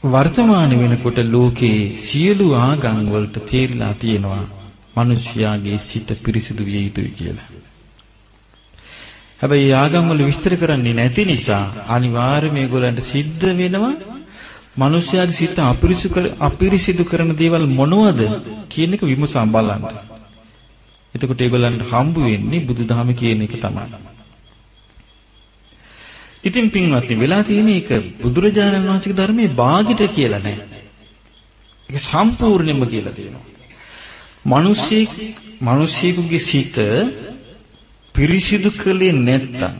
වර්තමාන වෙනකොට ලෝකේ සියලු ආගම් වලට තේරිලා තියෙනවා මිනිස්යාගේ සිත පිරිසිදු විය යුතුයි කියලා. හැබැයි ආගම් වල විස්තර කරන්නේ නැති නිසා අනිවාර්යයෙන් මේගොල්ලන්ට සිද්ධ වෙනවා මිනිස්යාගේ සිත අපිරිසිදු කරන දේවල් මොනවද කියන එක විමසා බලන්න. එතකොට ඒගොල්ලන්ට හම්බ වෙන්නේ බුදුදහම කියන එක තමයි. ඉතින් පින්වත්නි වෙලා තියෙන එක බුදුරජාණන් වහන්සේගේ ධර්මයේ ਬਾගිට කියලා නැහැ. ඒක සම්පූර්ණයෙන්ම කියලා තියෙනවා. මිනිස්සෙක් මිනිස්සෙකුගේ සිත පිරිසිදු කළේ නැත්තම්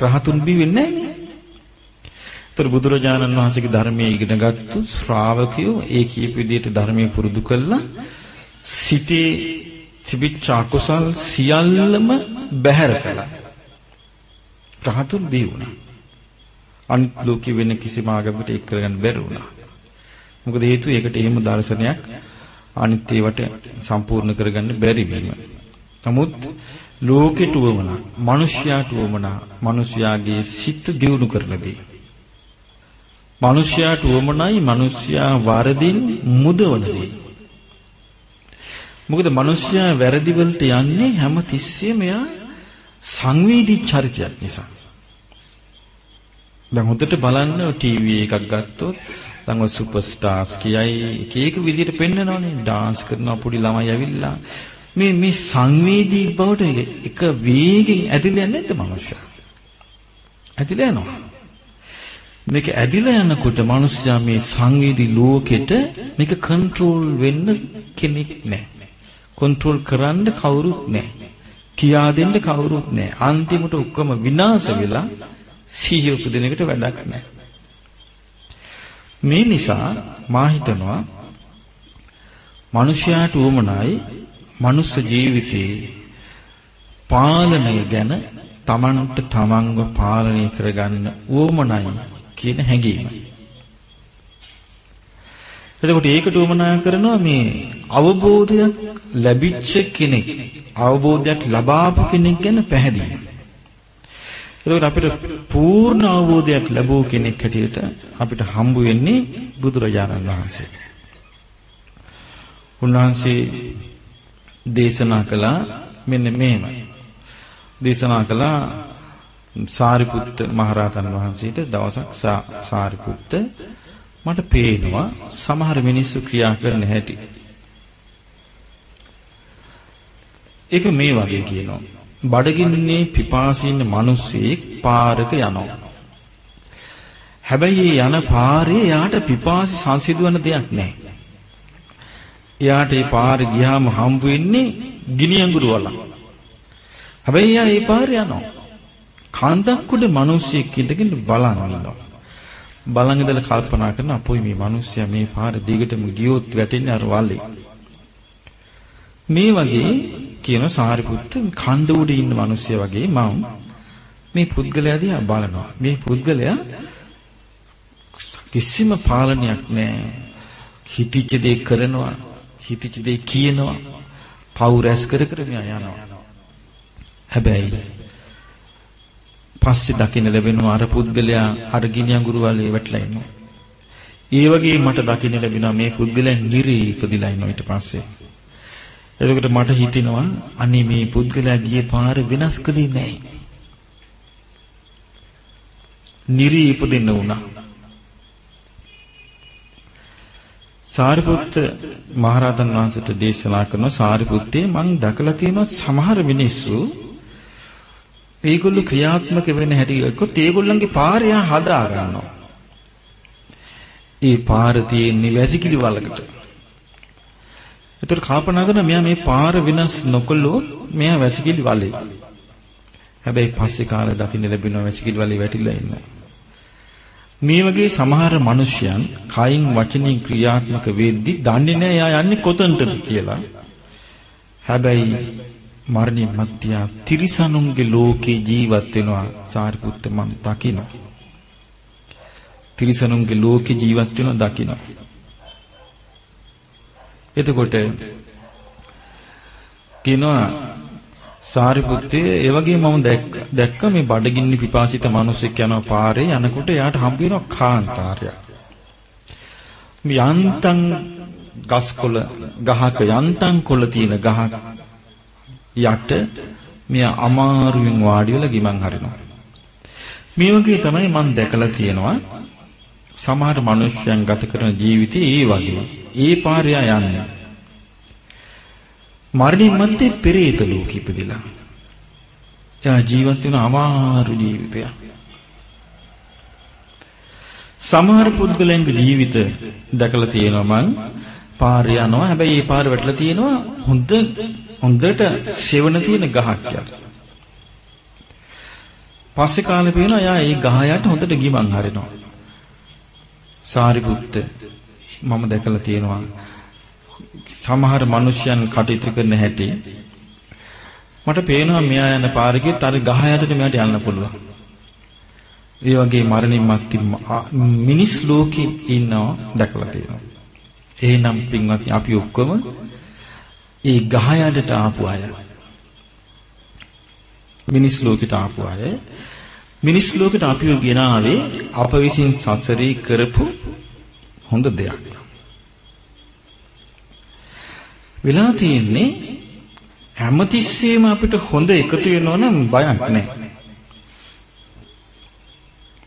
රහතුන් බි වෙන්නේ නැහැ නේ. බුදුරජාණන් වහන්සේගේ ධර්මයේ ඉගෙනගත්තු ශ්‍රාවකයෝ ඒ කියපු විදිහට ධර්මයේ පුරුදු කළා සිතේ තිබිච්ච අකුසල් සියල්ලම බැහැර කළා. රහතුන් බි වුණා. අනිත් ලෝකෙ වෙන කිසිම ආගමකට එක් කරගන්න බැරි වුණා. මොකද හේතුව ඒකට එහෙම දර්ශනයක් අනිත් ඒවට සම්පූර්ණ කරගන්න බැරි වීම. නමුත් ලෝකෙට උවමනා, මිනිස්යාට උවමනා, මිනිස්යාගේ සිත් දියුණු කරන දේ. මිනිස්යාට උවමනයි මිනිස්යා වරදින් මුදවන දේ. මොකද මිනිස්යා වැරදි වලට යන්නේ හැම තිස්සෙම එයා සංවේදී චරිතයක් නිසා. දැන් හොඳට බලන්න ටීවී එකක් ගත්තොත් දැන් ඔය සුපර් ස්ටාර්ස් කියයි එක එක විදිහට පෙන්නනවනේ. ඩාන්ස් කරන පොඩි ළමයි ඇවිල්ලා. මේ මේ සංවේදී බවට එක වේගෙන් ඇදිලා යන්නේ නැද්ද මනුෂ්‍යයා ඇදිලා යනවා. මේක ඇදිලා යනකොට මනුස්සයා මේ සංවේදී ලෝකෙට මේක කන්ට්‍රෝල් වෙන්න කෙනෙක් නැහැ. කන්ට්‍රෝල් කරන්න කවුරුත් නැහැ කියා දෙන්න කවුරුත් නැහැ අන්තිමට ඔක්කොම විනාශ වෙලා සිහිය උපදින එකට වැඩක් නැහැ. මේ නිසා මා හිතනවා මිනිසයාට උවමනයි මනුස්ස ජීවිතේ පාලනය ගැන තමන්ට තමන්ව පාලනය කරගන්න උවමනයි කියන හැඟීම. එතකොට ඒකට උවමනා කරනවා මේ අවබෝධයක් ලැබිච්ච කෙනෙක් අවබෝධයක් ලබාපු කෙනෙක් ගැන පැහැදිලි. එතකොට අපිට පූර්ණ අවබෝධයක් ලැබුව කෙනෙක් හැටියට අපිට හම්බ වෙන්නේ බුදුරජාණන් වහන්සේ. උන්වහන්සේ දේශනා කළා මෙන්න මේමයි. දේශනා කළා සාරිපුත්ත මහරහතන් වහන්සේට දවසක් සාරිපුත්ත මට පේනවා සමහර මිනිස්සු ක්‍රියා කරන හැටි. ඒක මේ වගේ කියනවා. බඩගින්නේ පිපාසින්න මිනිස්සෙක් පාරක යනවා. හැබැයි යන පාරේ යාට පිපාසි සංසිඳවන දෙයක් නැහැ. එයාට ඒ පාරේ ගියාම හම්බ වෙන්නේ ගිනි අඟුරු වලක්. හැබැයි එයා ඒ පාරේ යනවා. කාන්දක් උඩ මිනිස්සෙක් ඉඳගෙන බලන් ඉන්නවා. බලන් ඉඳලා කල්පනා කරන අපොයි මේ මිනිස්සයා මේ පාර දිගටම ගියොත් වැටෙන්නේ අර වලේ. මේ වගේ කියන සාරිපුත්ත කන්ද උඩ ඉන්න මිනිස්සයා වගේ මම මේ පුද්ගලයා දිහා බලනවා. මේ පුද්ගලයා කිසිම පාලනයක් නැහැ. හිතිච්ච දේ කරනවා, හිතිච්ච දේ කියනවා, පව් රැස් කර කර යනවා. හැබැයි පස්සේ දකින්න ලැබෙනවා අර පුද්ගලයා අර ගිනි අඟුරු වලේ වැටලා ඉන්නවා. ඒ වගේ මට දකින්න ලැබෙනවා මේ පුද්ගලයා නිරේ ඉපදිලා ඉන්නවා ඊට පස්සේ. එතකොට මට හිතෙනවා අනේ මේ පුද්ගලයා ගියේ පාර වෙනස් කළේ නැහැ. නිරේ ඉපදෙන්න උනා. සාරිපුත්ත මහරහතන් වහන්සේට දේශනා කරන සාරිපුත්තේ මං දැකලා තියෙනවා සමහර මිනිස්සු ඒගොල්ලෝ ක්‍රියාත්මක වෙන හැටි එක්කොත් ඒගොල්ලන්ගේ පාරය හදා ගන්නවා. ඒ පාර තියෙන්නේ වැසිකිලි වලකට. ඒතර කල්පනා කරන මෙයා මේ පාර වෙනස් නොකළොත් මෙයා වැසිකිලි වලේ. හැබැයි පස්සේ කාලේ දකින්න ලැබෙනවා වැසිකිලි වලේ වැටිලා ඉන්නවා. මේ වගේ සමහර මිනිසයන් කයින් වචනින් ක්‍රියාත්මක වෙද්දී දන්නේ නැහැ යා යන්නේ කොතනටද කියලා. හැබැයි මරණින් මත්තියා තිරිසනුන්ගේ ලෝකේ ජීවත් වෙනවා සාරිපුත්ත මම දකිනවා. තිරිසනුන්ගේ ලෝකේ ජීවත් වෙනවා දකිනවා. එතකොට කියනවා සාරිපුත්තේ ඒ වගේ මම දැක්ක දැක්ක මේ බඩගින්නි පිපාසිත මිනිස්සෙක් යනවා පාරේ යනකොට එයාට හම්බ වෙනවා කාන්තාරයක්. මේ යන්තම් ගස්කොළ ගහක යන්තම් කොළ තියෙන ගහක් යට මෙයා අමාරුවෙන් වාඩි වෙලා ගිමන් හරිනවා. මේ වගේ තමයි මම දැකලා තියෙනවා සමහර මිනිස්යන් ගත කරන ජීවිතේ ඒ වගේ. ඒ පාරය යන්නේ. මරණින් මත්තේ පෙරේත ලෝකෙ ඉපදිලා. එයා ජීවත් වෙන අමාරු ජීවිතයක්. සමහර පුද්ගලයන්ගේ ජීවිත දැකලා තියෙනවා මං පාර යනවා හැබැයි ඒ පාර වැටලා තියෙනවා හොඳ හොඳට සෙවණ තියෙන ගහක් යට. පස්සේ කාලේ පේනවා යා ඒ ගහ යට හොඳට ගිමන් හරිනවා. සාරිපුත්ත මම දැකලා තියෙනවා සමහර මිනිසයන් කටයුතු කරන හැටි මට පේනවා මෙයා යන පාරකෙත් අර ගහ යටට මෙයාට යන්න පුළුවන්. ඒ වගේ මරණින් මත්ති මිනිස් ලෝකේ ඉන්නවා දැකලා තියෙනවා. එහෙනම් පින්වත්නි අපි ඔක්කොම ඒ ගහ යඩට ආපු අය මිනිස් ලෝකෙට ආපු අය මිනිස් ලෝකෙට අපිව ගෙනාවේ අප විසින් සසරේ කරපු හොඳ දෙයක්. වෙලා තියෙන්නේ හැමතිස්සෙම අපිට හොඳ එකතු වෙනවා නම් බයක් නැහැ.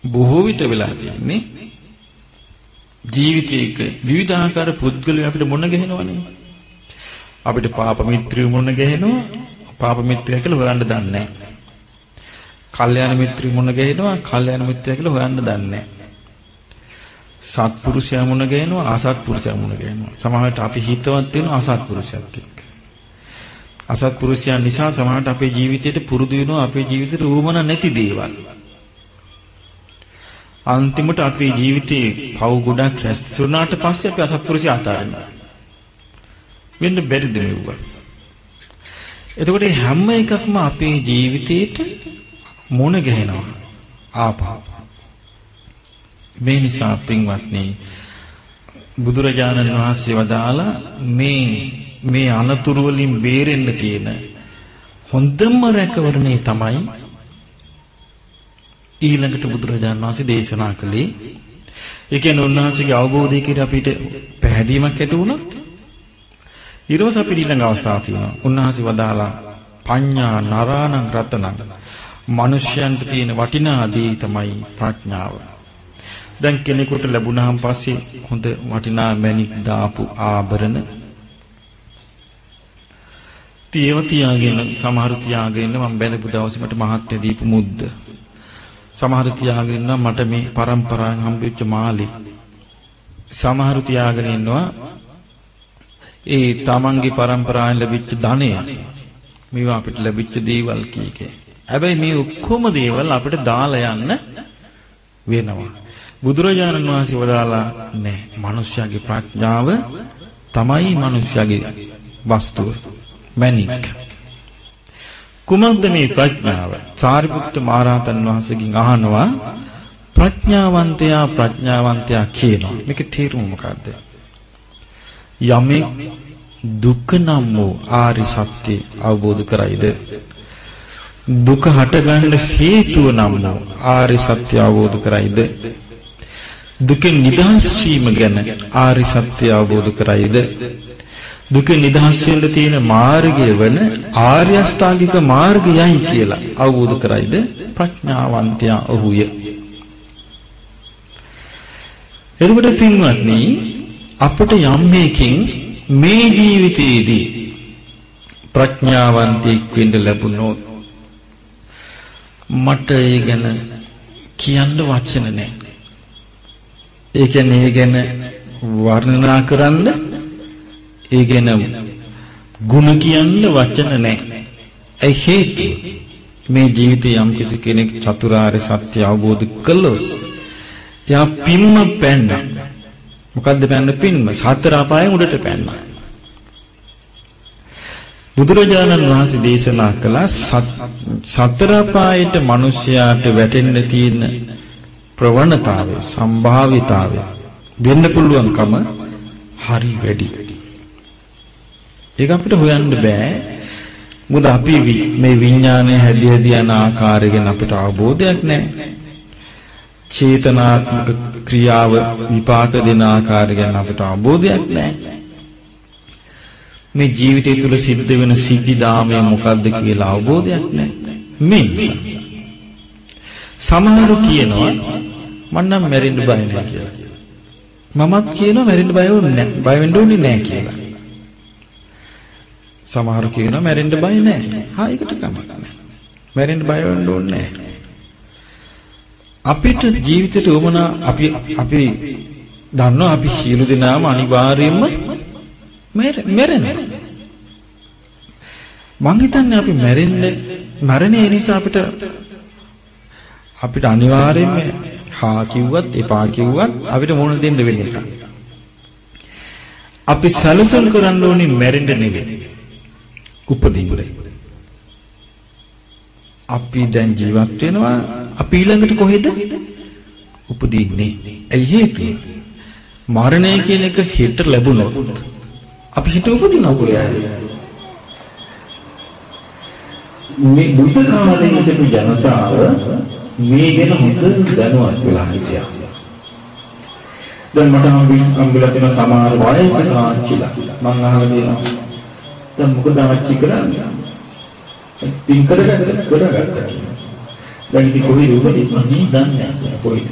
බොහෝ විට වෙලා තියෙන්නේ ජීවිතයක විවිධාකාර පුද්ගලයන් අපිට මුණ ගැහෙනවනේ. අපිට පාප මිත්‍රයෝ මුණ ගැහෙනවා පාප මිත්‍රයා කියලා හොයන්න දන්නේ නැහැ. කල්යාණ මිත්‍රයෝ මුණ ගැහෙනවා කල්යාණ මිත්‍රයා කියලා හොයන්න දන්නේ නැහැ. සත්පුරුෂයා මුණ ගැහෙනවා අසත්පුරුෂයා මුණ ගැහෙනවා. සමහරවිට අපි හිතවත් වෙනවා අසත්පුරුෂයත් එක්ක. අසත්පුරුෂයන් නිසා සමහරවිට අපේ ජීවිතයට පුරුදු වෙනවා අපේ ජීවිතේට උවමන නැති දේවල්. අන්තිමට අපේ ජීවිතේ පව් ගොඩක් රැස් වුණාට පස්සේ අපි අසත්පුරුෂය අතාරිනවා. වෙන්න බැරිද මෙව්වා. එතකොට හැම එකක්ම අපේ ජීවිතේට මුණ ගැහෙනවා. ආපහු. මේ නිසා පින්වත්නි බුදුරජාණන් වහන්සේ වදාලා මේ මේ අනතුරු වලින් බේරෙන්න තියෙන හොඳම රැකවරණේ තමයි ඊළඟට බුදුරජාණන් වහන්සේ දේශනා කළේ ඒ කියන්නේ උන්වහන්සේගේ අවබෝධය කියලා අපිට පැහැදීමක් ඇති වුණොත් ඊළඟ අපිට ඊළඟ අවස්ථාවක් තියෙනවා. උන්වහන්සේ වදාලා පඤ්ඤා නරාණං රතනං. මිනිස්යන්ට තියෙන වටිනා දේ තමයි ප්‍රඥාව. දැන් කෙනෙකුට ලැබුණාන් පස්සේ හොඳ වටිනා මණික් දාපු ආභරණ තියව තියාගෙන සමහර තියාගෙන මම බැලපු දවසේ මට මහත්ය දීපු මුද්ද. සමහර තියාගෙන ඉන්නවා මට මේ પરම්පරාවෙන් හම්බෙච්ච මාළි. සමහර තියාගෙන ඉන්නවා ඒ තමන්ගේ પરම්පරාවෙන් ලැබිච්ච ධනය. මේවා අපිට ලැබිච්ච දේවල් කීකේ හැබැයි මේ ඔක්කොම දේවල් අපිට දාලා යන්න වෙනවා. බුදුරජාණන් වහන්සේ වදාලා නෑ. මිනිස්යාගේ ප්‍රඥාව තමයි මිනිස්යාගේ වස්තුව. මැනික්. කුමක්ද මේ ප්‍රඥාව? සාරිපුත්ත මහරහතන් වහන්සේගෙන් අහනවා ප්‍රඥාවන්තයා ප්‍රඥාවන්තයා කියනවා. මේකේ තේරුම මොකද්ද? යමෙක් දුක්ඛ නම් වූ ආරි සත්‍ය අවබෝධ කරයිද දුක හටගන්න හේතුව නම් වූ ආරි සත්‍ය අවබෝධ කරයිද? දුකෙන් නිදහස් වීම ගැන ආරි සත්‍ය අවබෝධ කරයිද? දුකෙන් නිදහස් වෙන්න තියෙන මාර්ගය වන ආර්ය අෂ්ටාංගික මාර්ගයයි කියලා අවබෝධ කරයිද? ප්‍රඥාවන්තයා ඔහුය. එතකොට පින්වත්නි අපට යම් මේකින් මේ ජීවිතයේදී ප්‍රඥාවන්තයෙක් වෙන්න ලැබුණොත් මට ඒ ගැන කියන්න වචන නැහැ. ඒ කියන්නේ ඒ ගැන වර්ණනා කරන්න ඒ ගැන ಗುಣ කියන්න වචන නැහැ. ඒ හේතුව මේ ජීවිතේ යම් කිසි කෙනෙක් චතුරාර්ය සත්‍ය අවබෝධ කළොත් එයා පින්ම පැන්න. මොකද්ද පැන්න පින්ම? සතර අපායන් උඩට පැන්නා. බුදුරජාණන් වහන්සේ දේශනා කළ සතර අපායට මිනිසයාට වැටෙන්න තියෙන ප්‍රවණතාවය, සම්භාවිතාවය වෙන්න පුළුවන්කම හරි වැඩි. ඒක අපිට හොයන්න බෑ. මොකද අපි මේ විඥානය හැදී හැදී යන ආකාරය ගැන අපිට අවබෝධයක් නැහැ. චේතනාත්මක ක්‍රියාව විපාක දෙන ආකාරය ගැන අපිට අවබෝධයක් නැහැ. මේ ජීවිතය තුළ සිද්ධ වෙන සිද්ධි දාමය මොකද්ද කියලා අවබෝධයක් නැහැ. මේ නිසා සමහරු කියනවා මම නම් මැරෙන්න බය නැහැ කියලා. මමත් කියනවා මැරෙන්න බය ඕනේ නැහැ. බය වෙන්න ඕනේ නැහැ කියලා. සමහරු කියනවා මැරෙන්න බය නැහැ. හා ඒකට කමක් නැහැ. මැරෙන්න බය වෙන්න ඕනේ නැහැ. අපිට ජීවිතේට උවමනා අපි අපි දන්නවා අපි සියලු දෙනාම අනිවාර්යයෙන්ම මැරෙනවා. මං හිතන්නේ අපි මැරෙන්නේ මරණය නිසා අපිට අපිට අනිවාර්යයෙන්ම හා කිව්වත් එපා කිව්වත් අපිට මොන දෙන්න වෙන්නේ නැහැ. අපි සැලසුම් කරන්න ඕනේ මැරෙන්න නෙවෙයි. උපදින්න. අපි දැන් ජීවත් වෙනවා අපි ඊළඟට කොහෙද උපදින්නේ? ඇයි හේතුව? මරණය කියන එක හිත ලැබුණොත් අපි හිත උපදිනවා කොහේද? මේ බුද්ධ කාලේ හිටපු ජනතාව මේ ගැන හොඳ දැනුවත් වෙලා හිටියා. දැන් මට හම්බෙලා තියෙන සමහර වයසක ආච්චිලා මං අහලා තියෙනවා. දැන් මොකද ආච්චි කරන්නේ? පින් කරගත්ත කරගත්තා. දැන් ඉතින් කොහේ උපදී මම දන්නේ නැහැ කොහේ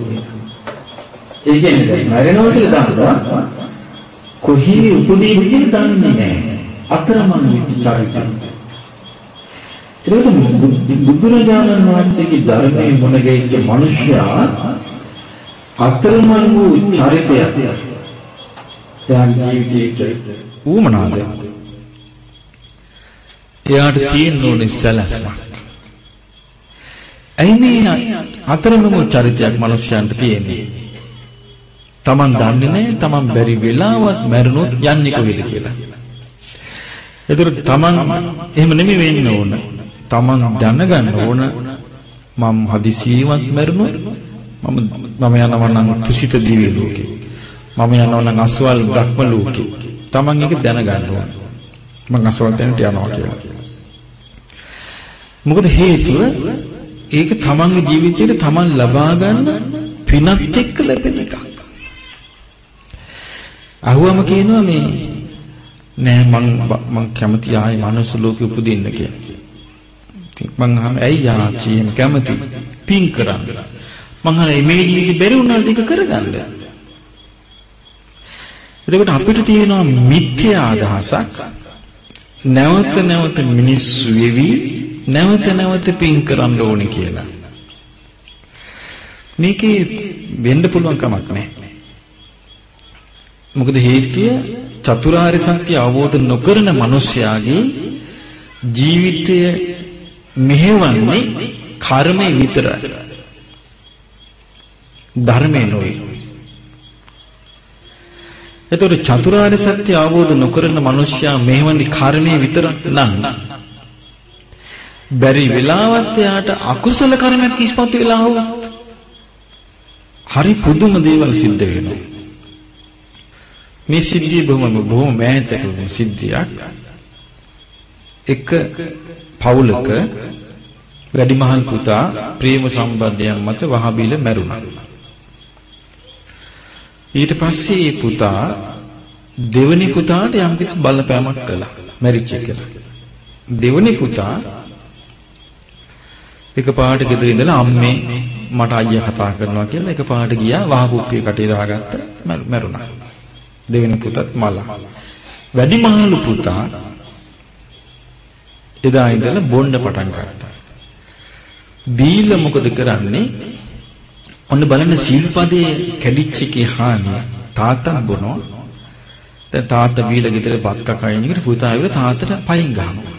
ඒ කියන්නේ මරණය කියලා දානවා කොහේ උපදී විදිහට දන්නේ නැහැ. අතරමං වෙච්ච චරිතය. ඒක බුදුරජාණන් වහන්සේගේ ධර්මයේ මුණ ගැහිච්ච මිනිසයා අතරමං වූ චරිතයක්. දැන් ජීවිතයේ ඌමනාද? එයාට තියෙන්න ඕනේ සැලැස්මක්. ඇයි මේ අතරමඟ චරිතයක් මිනිස්යන්ට තියෙන්නේ? Taman දන්නේ නැහැ Taman බැරි වෙලාවත් මැරුණොත් යන්නේ කොහෙද කියලා. ඒතර Taman එහෙම නෙමෙයි වෙන්න ඕන. Taman දැනගන්න ඕන මම හදිසියෙවත් මැරුණොත් මම මම යනවා නම් තුසිත දිව්‍ය ලෝකේ. මම යනවා නම් අස්වල් බ්‍රහ්ම ලෝකේ. Taman ඒක දැනගන්න ඕන. මම අස්වල් දැනට යනවා කියලා. මොකද හේතුව ඒක තමන්ගේ ජීවිතේට තමන් ලබා ගන්න පිනත් එක්ක ලැබෙන එකක්. අහුවම කියනවා මේ නෑ මං මං කැමති ආයේ මනුස්ස ලෝකෙ උපදින්න කියලා. මං අහම ඇයි ආච්චි එහෙම කැමති පින් කරන්න. මං අහන්නේ මේ ජීවිතේ බැරි වුණාද ඒක කරගන්න. එතකොට අපිට තියෙනවා මිත්‍යා අදහසක් නැවත නැවත මිනිස්සු වෙවි නැවත නැවත පින් කරන්න ඕනේ කියලා. මේකේ වෙන්න පුළුවන් කමක් නැහැ. මොකද හේතුව චතුරාර්ය සත්‍ය අවබෝධ නොකරන මිනිස්යාගේ ජීවිතය මෙහෙවන්නේ කර්මය විතරයි. ධර්මේ නොවේ. එතකොට චතුරාර්ය සත්‍ය අවබෝධ නොකරන මිනිස්යා මෙහෙවන්නේ කර්මයේ විතරක් නම් බැරි වෙලාවත් එයාට අකුසල කර්මයක් ඉස්පත් වෙලා වුණා. හරි පුදුම දේවල් සිද්ධ වෙනවා. මේ සිද්ධිය බොහොම බොහොම මෑතක සිද්ධියක්. එක පවුලක වැඩිමහල් පුතා ප්‍රේම සම්බන්ධයන් මත වහබිල මැරුණා. ඊට පස්සේ මේ පුතා දෙවනි පුතාට යම්කිසි බලපෑමක් කළා. මැරිච්ච කියලා. දෙවනි පුතා එකපාරට ගෙදර ඉඳලා අම්මේ මට අයියා කතා කරනවා කියලා එකපාරට ගියා වහකුප්පිය කටේ දාගත්ත මැරුණා. දෙවෙනි පුතත් මලා. වැඩිමහලු පුතා එදා ඉඳලා බොන්න පටන් ගත්තා. බීලා මොකද කරන්නේ? ඔන්න බලන්න සිල්පදේ කැඩිච්ච කේ හානිය තාත්තා බොනවා. දැන් තාත්තා බීලා ගෙදර බත් කකයින් එකට පුතා ඇවිල්ලා තාත්තට පයින් ගහනවා.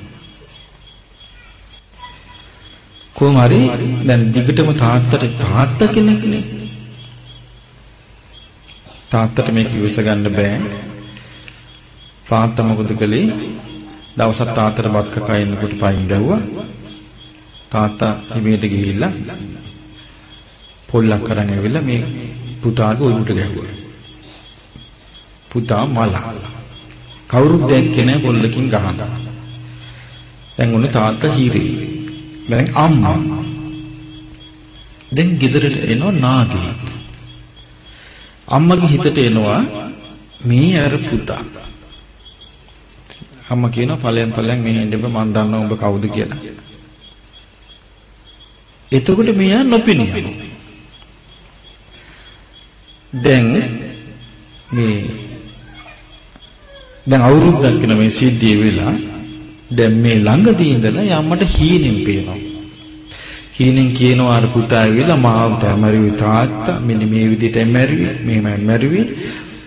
කොහොම හරි දැන් දිගටම තාත්තට තාත්තා කෙනෙක්නේ. තාත්තට මේක ඉවස ගන්න බෑ. තාත්තා මොකද කළේ? දවසක් තාත්තට බත් කකා ඉන්නකොට පයින් ගැව්වා. තාත්තා හිමීට ගිහිල්ලා පොල්ලක් අරන් ඇවිල්ලා මේ පුතාගේ උඩට ගැහුවා. පුතා මලා. කවුරුත් දැක්කේ නැහැ පොල්ලකින් ගහන. දැන් උනේ තාත්තා හීරේ. දැන් අම්මා. දැන් ගෙදරට එනවා නාගයෙක්. අම්මගේ හිතට එනවා මේ අර පුතා. අම්මා කියනවා ඵලයන් ඵලයන් මේ එන්න මම දන්නවා ඔබ කවුද කියලා. එතකොට මෙයා නොපෙනියනවා. දැන් මේ දැන් අවුරුද්දක් වෙන මේ සිද්ධිය වෙලා දැන් මේ ළඟදී ඉඳලා යම්මට හීනෙන් පේනවා. හීනෙන් කියනවා අර පුතා ඇවිල්ලා මාව තමරිවි තාත්තා මෙන්න මේ විදිහට මැරුවේ මෙහෙම මැරුවේ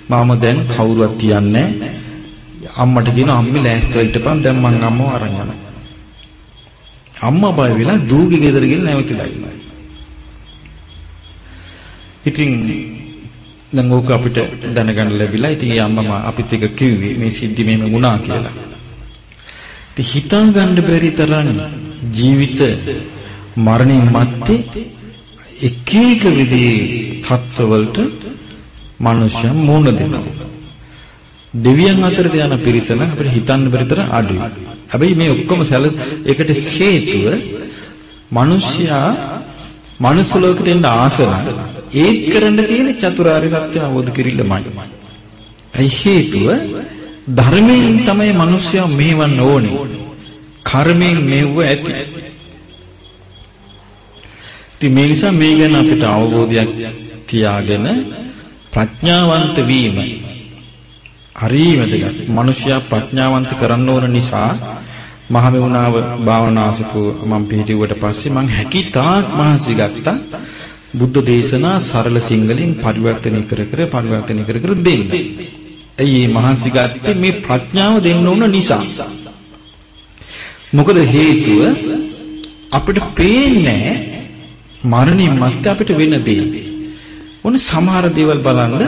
මම දැන් කවුරුවත් තියන්නේ අම්මට කියනවා අම්මේ ලෑස්තිලා හිටපන් දැන් මං අම්මව අරන් යනවා. අම්මා බය වෙලා දූගේ ගෙදර ගිහින් නැවතිලා ඉන්නවා. ඉතින් දැන් ඕක අපිට දැනගන්න ලැබිලා ඉතින් අම්මා අපිත් එක කිව්වේ මේ සිද්ධි මෙහෙම වුණා කියලා. ඉතින් හිතා ගන්න බැරි තරම් ජීවිත මරණින් මත්තේ එක එක විදිහේ තත්ත්වවලට මිනිස්යන් මුහුණ දෙනවා. දෙවියන් අතරට යන පිරිසන අපිට හිතන්න බැරි තරම් අඩුයි. හැබැයි මේ ඔක්කොම සැල ඒකට හේතුව මිනිස්යා මනුස්ස ලෝකෙට එන්න ආසන ඒක කරන්න තියෙන චතුරාර්ය සත්‍ය අවබෝධ කිරීමයි. ඇයි හේතුව ධර්මයෙන් තමයි මිනිස්යා මෙහෙවන්න ඕනේ. කර්මයෙන් මෙව්ව ඇති. ඉතින් මේ නිසා මේ ගැන අපිට අවබෝධයක් තියාගෙන ප්‍රඥාවන්ත වීම හරි වැදගත්. මිනිසයා ප්‍රඥාවන්ත කරන්න ඕන නිසා මහමෙවුනාව භාවනාසිකව මම පිළිහිුවට පස්සේ මං හැකිතාක් මහන්සි ගත්තා. බුද්ධ දේශනා සරල සිංහලෙන් පරිවර්තනය කර කර පරිවර්තනය කර කර දෙන්න. ඇයි මේ මහන්සි ගත්තේ මේ ප්‍රඥාව දෙන්න ඕන නිසා. මොකද හේතුව අපිට පේන්නේ මරණින් මත්තේ අපිට වෙන දේ. ඔන්න සමහර දේවල් බලන්න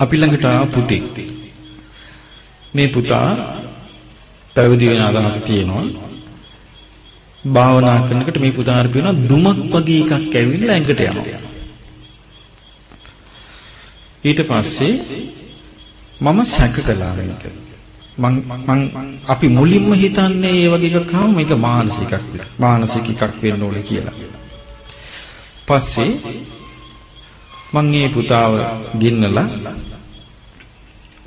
අපි ළඟට ආ පුතෙක්. මේ පුතා පැවිදි වෙන අදහස තියෙනවා. භාවනා කරනකොට මේ පුතාට පේනවා දුමක් වගේ එකක් ඇවිල්ලා ඇඟට යනවා. ඊට පස්සේ මම සැක කළා මේක. මං මං අපි මුලින්ම හිතන්නේ මේ වගේ එකක් ආවම මේක මානසිකක් මානසික එකක් වෙන්න ඕනේ කියලා. පස්සේ මං මේ පුතාව ගෙන්නලා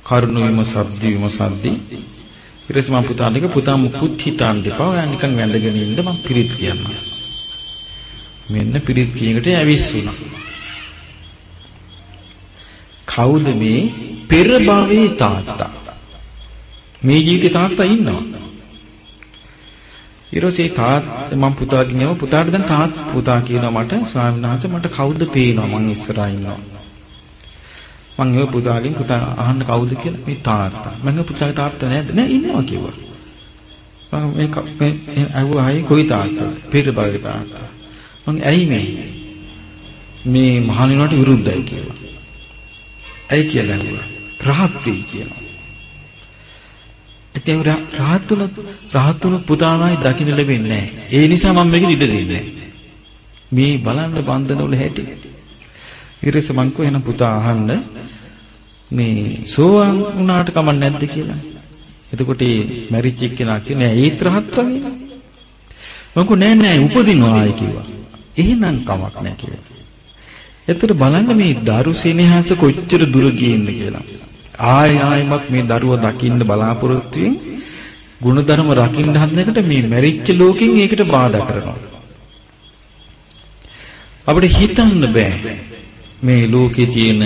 කරුණ විමසද්දි විමසද්දි ඊට පස්සේ මම පුතාට කිව්වා පුතා මුකුත් හිතන්න එපා. ඔයා නිකන් වැඳගෙන ඉන්න මම පිරිත් කියන්නම්. මෙන්න පිරිත් කියනකට ඇවිස්සුණා. කවුද මේ පෙර භවයේ තාත්තා? මේ ජීවිතේ තාත්තා ඉන්නවා. ඊරෝසේ තාත් මම පුතාගෙන් යව පුතාට දැන් තාත් පුතා කියනවා මට ස්වාමීන් වහන්සේ මට කවුද පේනවා මං ඉස්සරහා ඉන්නවා. මං ඒ පුතාගෙන් පුතා අහන්න කවුද කියලා මේ තාත්තා. මම පුතාගේ තාත්තා නෑද? නෑ ඉන්නවා කිව්වා. මම මේ මේ අහුවා ආයේ කොයි තාත්තද? පෙරබාගේ තාත්තා. මං ඇයි මේ මේ මහණිනවට විරුද්ධයි කියලා. ඇයි කියලා ඇහුවා. රහත් වෙයි කියලා. ඉතින් රහත් වුණොත් රහත් වුණොත් පුතාමයි දකින්න ලැබෙන්නේ නැහැ. ඒ නිසා මම මේක ඉඩ දෙන්නේ නැහැ. මේ බලන්න බන්ධන වල හැටි. ඊටසේ මං කෝ එන පුතා අහන්න මේ සෝවාන් වුණාට කමක් නැද්ද කියලා. එතකොට මේ මැරිච් එක්කෙනා කියන්නේ ඒත් රහත් වගේ. මං කෝ නෑ නෑ උපදිනවා ආයි කිව්වා. එහෙනම් කමක් නෑ කියලා. එතකොට බලන්න මේ දරු සෙනෙහස කොච්චර දුර ගියේද කියලා. ආය ආයමත් මේ දරුවා දකින්න බලාපොරොත්තු වෙමින් ಗುಣධර්ම රකින්න හදන එකට මේ මැරිච්ච ලෝකෙන් ඒකට බාධා කරනවා. අපිට හිතන්න බෑ මේ ලෝකේ තියෙන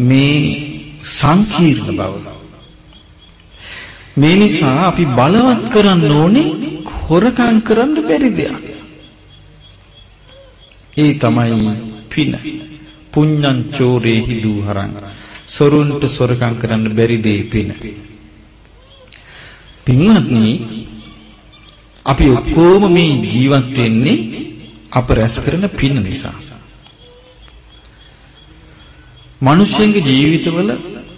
මේ සංකීර්ණ බව. මේ නිසා අපි බලවත් කරන්න ඕනේ හොරකම් කරන්න බැරි දෙයක්. ඒ තමයි පින. පුඤ්ඤං චෝරේ හිදුහරං. සොරුන්ට සොරකම් කරන්න බැරි දෙය පින. පින්වත්නි අපි ඔක්කොම මේ ජීවත් වෙන්නේ අප රැස් කරන පින නිසා. මිනිස්යන්ගේ ජීවිතවල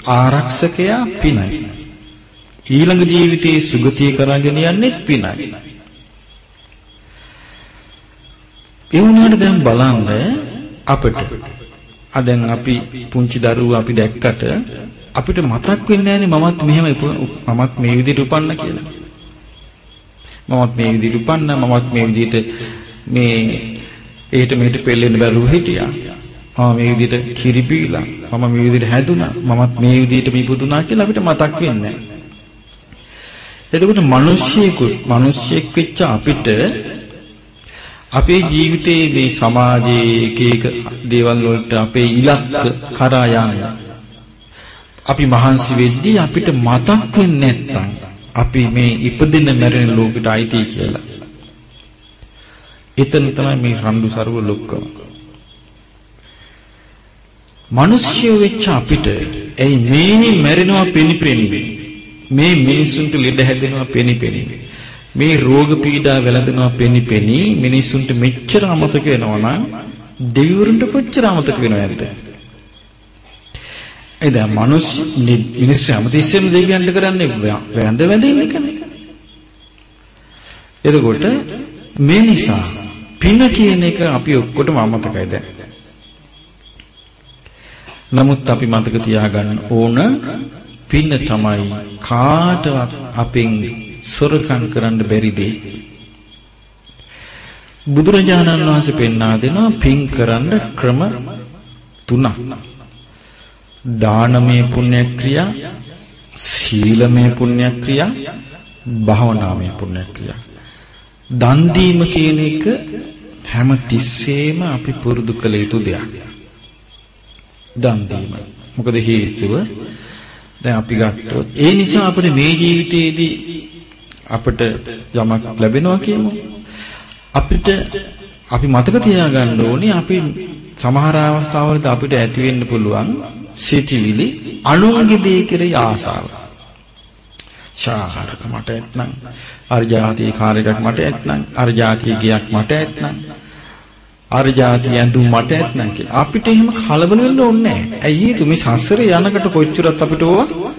ආරක්ෂකයා පිනයි. ඊළඟ ජීවිතයේ සුගතිය කරගෙන යන්නේත් පිනයි. ඒ වුණාට දැන් බලන්න අපිට ආ දැන් අපි පුංචි දරුවෝ අපි දැක්කට අපිට මතක් වෙන්නේ නැහනේ මමත් මෙහෙම මමත් මේ විදිහට උපන්න කියලා. මමත් මේ විදිහට උපන්න මමත් මේ විදිහට මේ ඒට මෙහෙට පෙල්ලෙන්න බැරුව හිටියා. මම මේ විදිහට කිරි බීලා මම මේ විදිහට හැදුනා මමත් මේ විදිහට මිපුදුනා කියලා අපිට මතක් වෙන්නේ එතකොට මිනිස්සෙකු මිනිස්සෙක් වෙච්ච අපිට අපේ ජීවිතයේ මේ සමාජයේ එක එක දේවල් වලට අපේ ඉලක්ක කරා යන්නේ අපි මහන්සි වෙද්දී අපිට මතක් වෙන්නේ නැත්තම් අපි මේ ඉපදින මැරෙන ලෝකෙට අයිති කියලා. එතන තමයි මේ රණ්ඩු සරුව ලොක්කම. මිනිස්සු වෙච්ච අපිට ඇයි මේ මැරෙනවා පෙනිපෙනි මේ මිනිසුන්ට ලෙඩ හැදෙනවා පෙනිපෙනි මේ රෝග පීඩා වැළඳෙනවා පෙනිපෙනි මිනිසුන්ට මෙච්චර අමතක වෙනවා නම් දෙවිවරුන්ට කොච්චර අමතක වෙනවද ඒ දැන් මිනිස් මිනිස්සු හැමතිස්සෙම දෙවියන්ට කරන්නේ වැඳ වැඳ ඉන්න එකනේ. එතකොට මේ නිසා පින කියන එක අපි ඔක්කොටම අමතකයි දැන්. නමුත් අපි මතක තියාගන්න ඕන පින තමයි කාටවත් අපෙන් සොරකම් කරන්න බැරි දෙය. බුදුරජාණන් වහන්සේ පෙන්වා දෙනවා පින් කරන්න ක්‍රම තුනක්. දානමය පුණ්‍ය ක්‍රියා, සීලමය පුණ්‍ය ක්‍රියා, භාවනාමය පුණ්‍ය ක්‍රියා. දන් දීම කියන එක හැම තිස්සෙම අපි පුරුදු කළ යුතු දෙයක්. දන් දීම. මොකද හේතුව දැන් අපි ගත්තොත් ඒ නිසා අපිට මේ ජීවිතයේදී අපිට යමක් ලැබෙනවා කියමු. අපිට අපි මතක තියාගන්න ඕනේ අපි සමහර අවස්ථාවලදී අපිට ඇති වෙන්න පුළුවන් සිතිවිලි අනුන්ගේ දේ කෙරෙහි ආසාව. ශාහරක මට ඇත්නම් අර්ජාතිය කාර්යයක් මට ඇත්නම් අර්ජාතිය ගියක් මට ඇත්නම් අර්ජාතිය ඇඳුම් මට ඇත්නම් කියලා. අපිට එහෙම කලබල වෙන්න ඕනේ නැහැ. ඇයි හේතුව මේ සසරේ යනකොට කොච්චරත් අපිට ඕවා